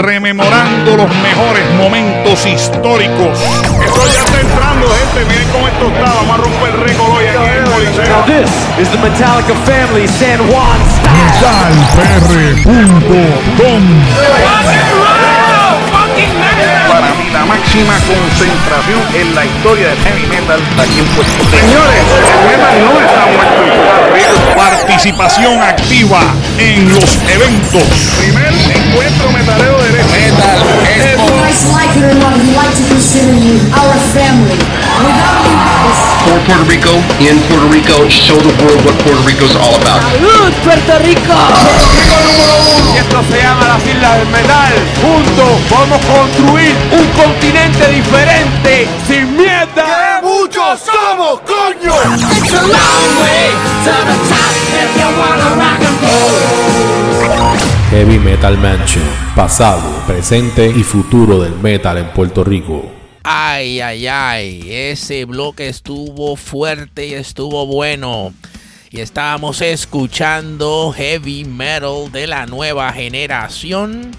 [SPEAKER 5] rememorando los mejores momentos históricos. Esto ya está entrando, gente. Miren cómo esto está. Vamos a romper el récord hoy aquí en el Coliseo.
[SPEAKER 6] this is the Metallica family San Juan style.
[SPEAKER 5] Para mí, la máxima concentración en la historia del heavy metal aquí en Puerto Rico. Señores, el metal no está muerto en Puerto Rico. Participación activa en los eventos. Primer encuentro metalero de
[SPEAKER 4] Metal
[SPEAKER 7] for Puerto Rico, in Puerto Rico, show the world what Puerto Rico is all about.
[SPEAKER 8] ¡Salud, Puerto Rico!
[SPEAKER 6] Y esto se llama las Islas del Metal. Juntos vamos a construir un continente diferente
[SPEAKER 9] Heavy Metal Mansion, pasado, presente y futuro del metal en Puerto Rico.
[SPEAKER 1] Ay, ay, ay, ese bloque estuvo fuerte y estuvo bueno. Y estábamos escuchando heavy metal de la nueva generación.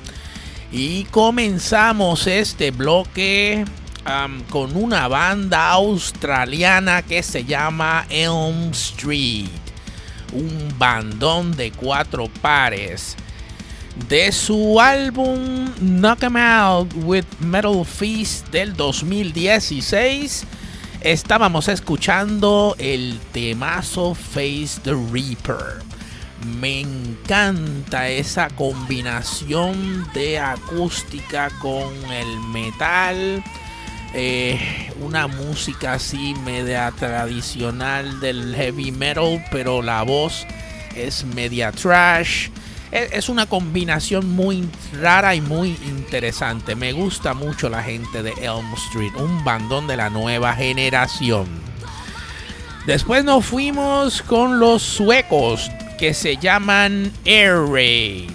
[SPEAKER 1] Y comenzamos este bloque con una banda australiana que se llama Elm Street. Un bandón de cuatro pares. De su álbum Knock 'em Out with Metal Feast del 2016, estábamos escuchando el temazo Face the Reaper. Me encanta esa combinación de acústica con el metal. Eh, una música así media tradicional del heavy metal, pero la voz es media trash. Es es una combinación muy rara y muy interesante. Me gusta mucho la gente de Elm Street, un bandón de la nueva generación. Después nos fuimos con los suecos que se llaman Air.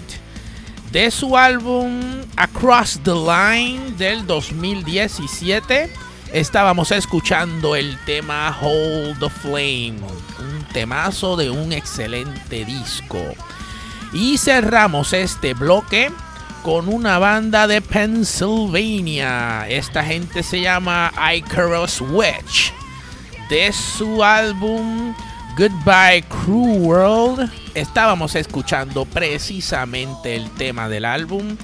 [SPEAKER 1] De su álbum Across the Line del 2017 estábamos escuchando el tema Hold the Flame, un temazo de un excelente disco. Y cerramos este bloque con una banda de Pennsylvania. Esta gente se llama Icarus Witch. De su álbum Goodbye Crew World, estábamos escuchando precisamente el tema del álbum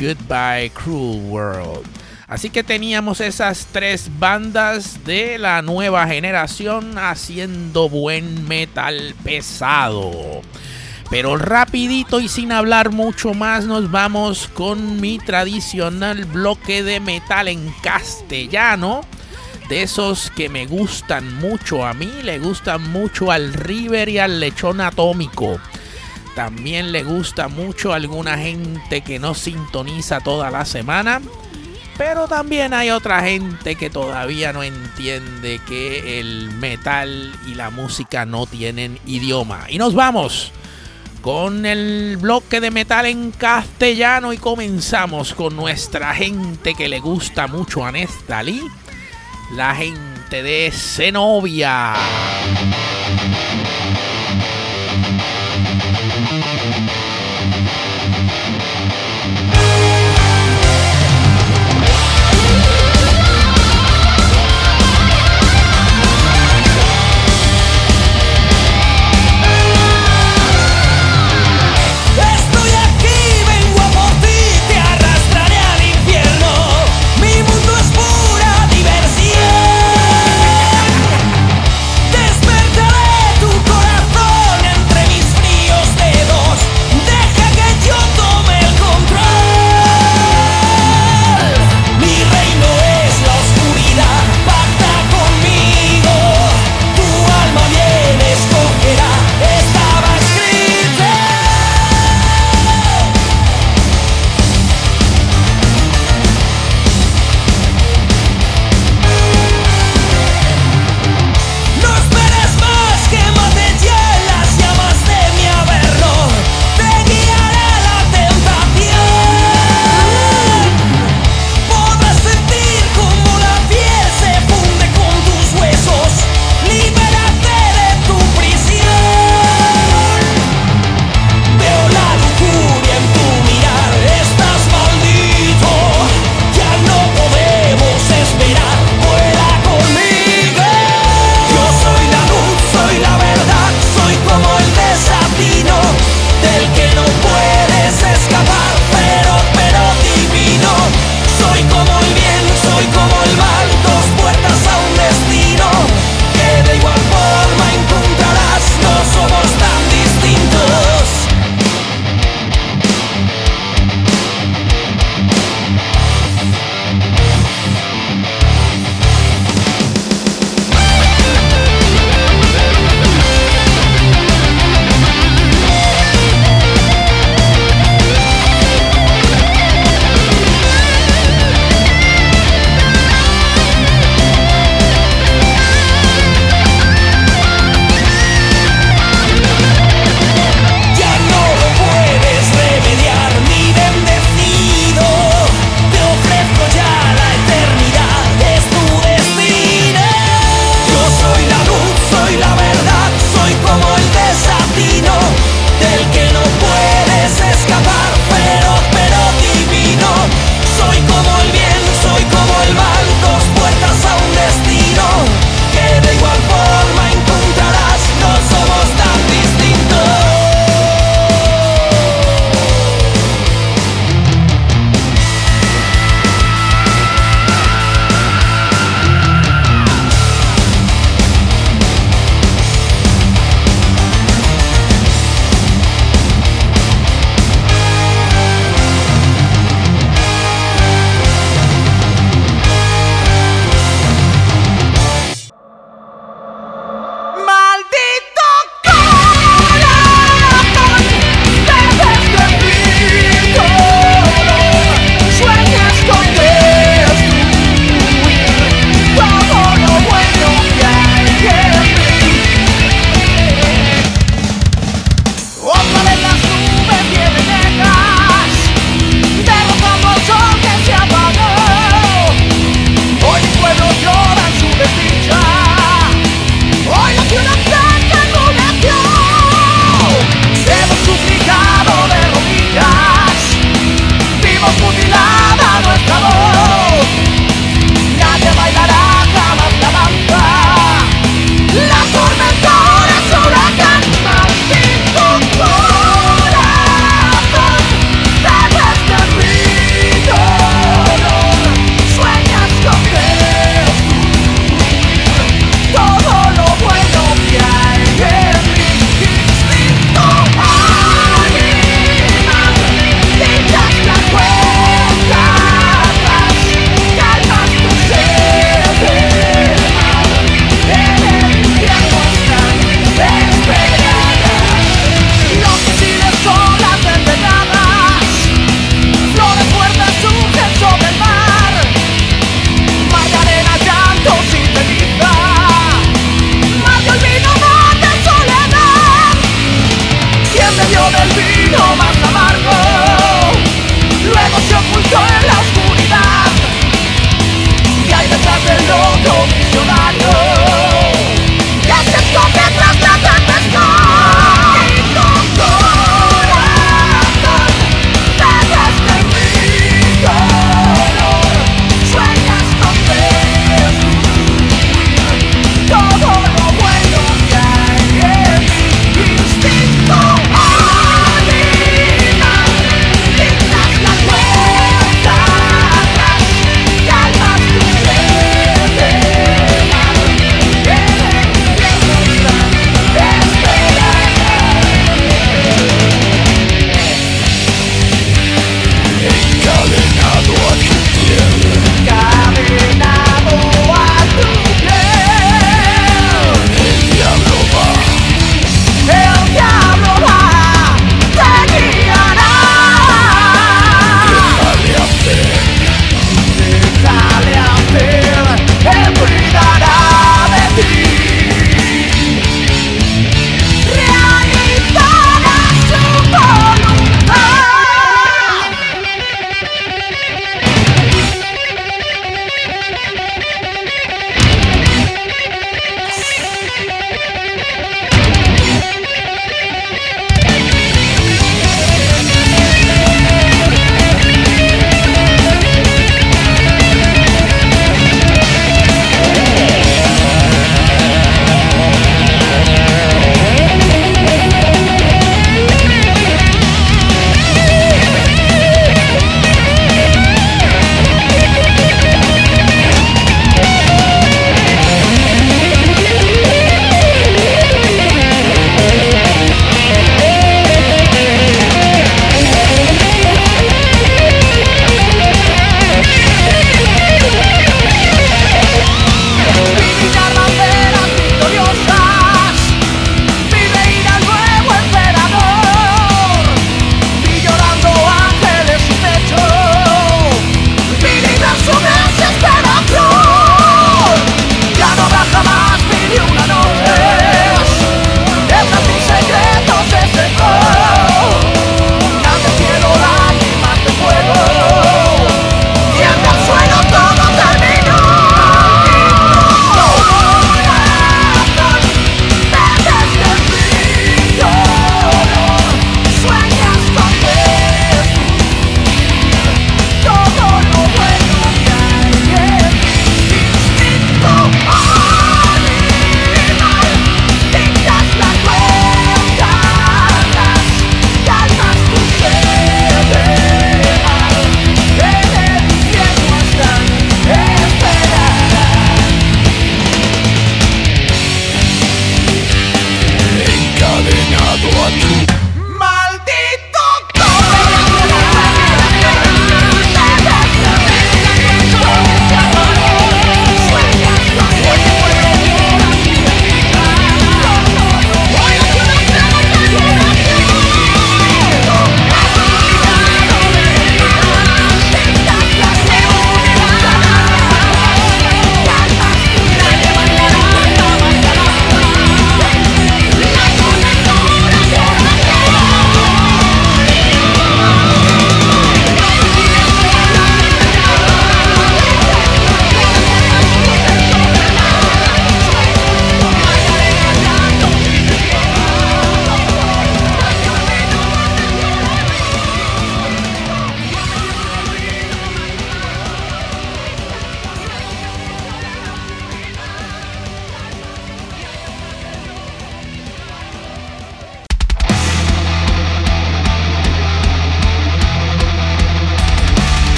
[SPEAKER 1] Goodbye Crew World. Así que teníamos esas tres bandas de la nueva generación haciendo buen metal pesado. Pero rapidito y sin hablar mucho más nos vamos con mi tradicional bloque de metal en castellano. De esos que me gustan mucho a mí, le gustan mucho al River y al Lechón Atómico. También le gusta mucho a alguna gente que no sintoniza toda la semana. Pero también hay otra gente que todavía no entiende que el metal y la música no tienen idioma. Y nos vamos con el bloque de metal en castellano y comenzamos con nuestra gente que le gusta mucho a Nestalí, la gente de Zenobia.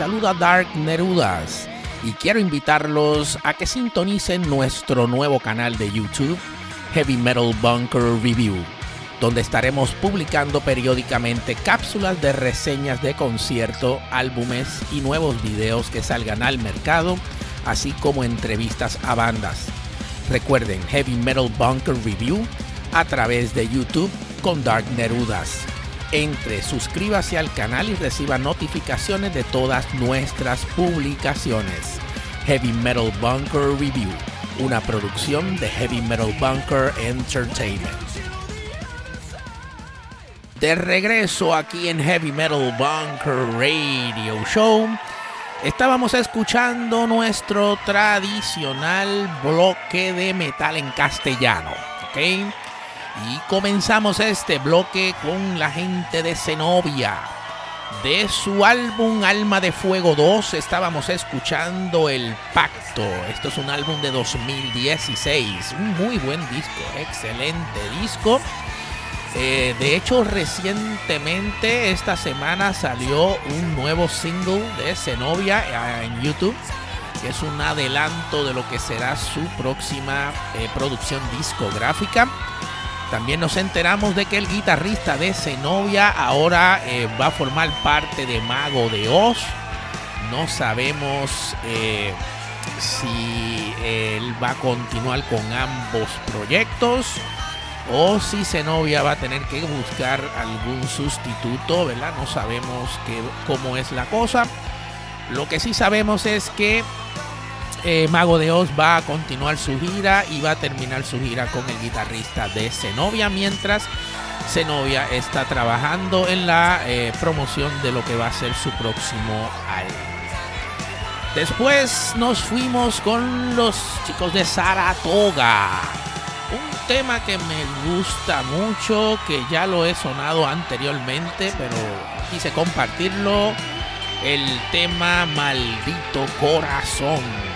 [SPEAKER 1] Saluda Dark Nerudas y quiero invitarlos a que sintonicen nuestro nuevo canal de YouTube, Heavy Metal Bunker Review, donde estaremos publicando periódicamente cápsulas de reseñas de concierto, álbumes y nuevos videos que salgan al mercado, así como entrevistas a bandas. Recuerden Heavy Metal Bunker Review a través de YouTube con Dark Nerudas. Entre, suscríbase al canal y reciba notificaciones de todas nuestras publicaciones. Heavy Metal Bunker Review, una producción de Heavy Metal Bunker Entertainment. De regreso aquí en Heavy Metal Bunker Radio Show, estábamos escuchando nuestro tradicional bloque de metal en castellano. ¿ok? Y comenzamos este bloque con la gente de Zenobia. De su álbum Alma de Fuego 2 estábamos escuchando El Pacto. Esto es un álbum de 2016. Un muy buen disco, excelente disco. Eh, de hecho, recientemente esta semana salió un nuevo single de Zenobia eh, en YouTube, que es un adelanto de lo que será su próxima eh, producción discográfica. También nos enteramos de que el guitarrista de Zenobia ahora eh, va a formar parte de Mago de Oz. No sabemos eh, si él va a continuar con ambos proyectos o si Zenobia va a tener que buscar algún sustituto, ¿verdad? No sabemos cómo es la cosa. Lo que sí sabemos es que eh, Mago de Oz va a continuar su gira y va a terminar su gira con el guitarrista de Zenobia, mientras Zenobia está trabajando en la eh, promoción de lo que va a ser su próximo álbum. Después nos fuimos con los chicos de Saratoga. Un tema que me gusta mucho, que ya lo he sonado anteriormente, pero quise compartirlo. El tema Maldito Corazón.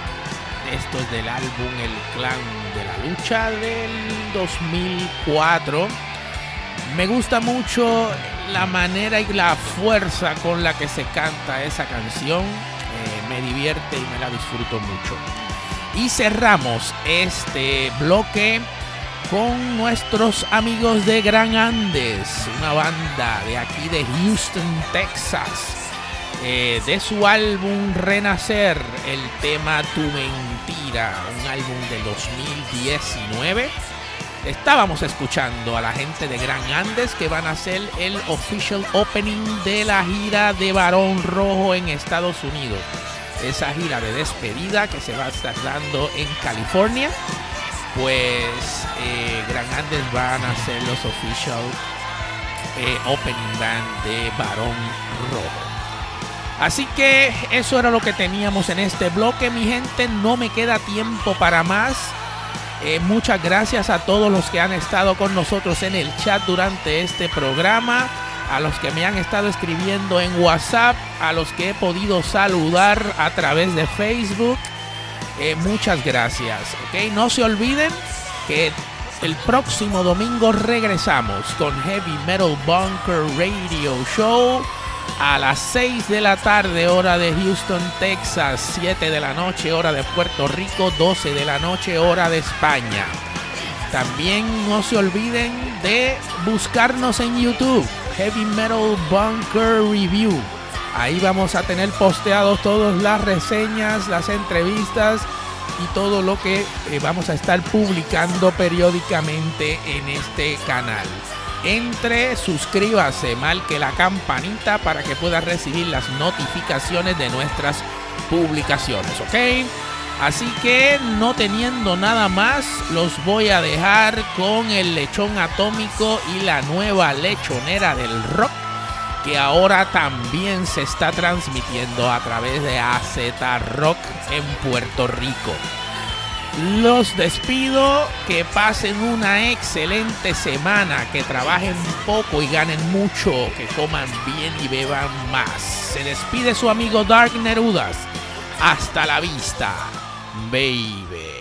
[SPEAKER 1] Esto es del álbum El Clan de la Lucha del 2004. Me gusta mucho la manera y la fuerza con la que se canta esa canción. Eh, me divierte y me la disfruto mucho. Y cerramos este bloque con nuestros amigos de Gran Andes, una banda de aquí de Houston, Texas. Eh, de su álbum Renacer, el tema Tu Mentira, un álbum de 2019. Estábamos escuchando a la gente de Gran Andes que van a hacer el official opening de la gira de Barón Rojo en Estados Unidos. Esa gira de despedida que se va a estar dando en California. Pues eh, Gran Andes van a ser los official eh, opening band de Barón Rojo. Así que eso era lo que teníamos en este bloque, mi gente. No me queda tiempo para más. Eh, muchas gracias a todos los que han estado con nosotros en el chat durante este programa, a los que me han estado escribiendo en WhatsApp, a los que he podido saludar a través de Facebook. Eh, muchas gracias. ¿ok? No se olviden que el próximo domingo regresamos con Heavy Metal Bunker Radio Show a las 6 de la tarde, hora de Houston, Texas, 7 de la noche, hora de Puerto Rico, 12 de la noche, hora de España. También no se olviden de buscarnos en YouTube, Heavy Metal Bunker Review. Ahí vamos a tener posteados todas las reseñas, las entrevistas y todo lo que eh, vamos a estar publicando periódicamente en este canal. Entre, suscríbase, marque la campanita para que pueda recibir las notificaciones de nuestras publicaciones, ¿ok? Así que no teniendo nada más, los voy a dejar con el lechón atómico y la nueva lechonera del rock que ahora también se está transmitiendo a través de AZ Rock en Puerto Rico. Los despido, que pasen una excelente semana, que trabajen poco y ganen mucho, que coman bien y beban más. Se despide su amigo Dark Nerudas. Hasta la vista, baby.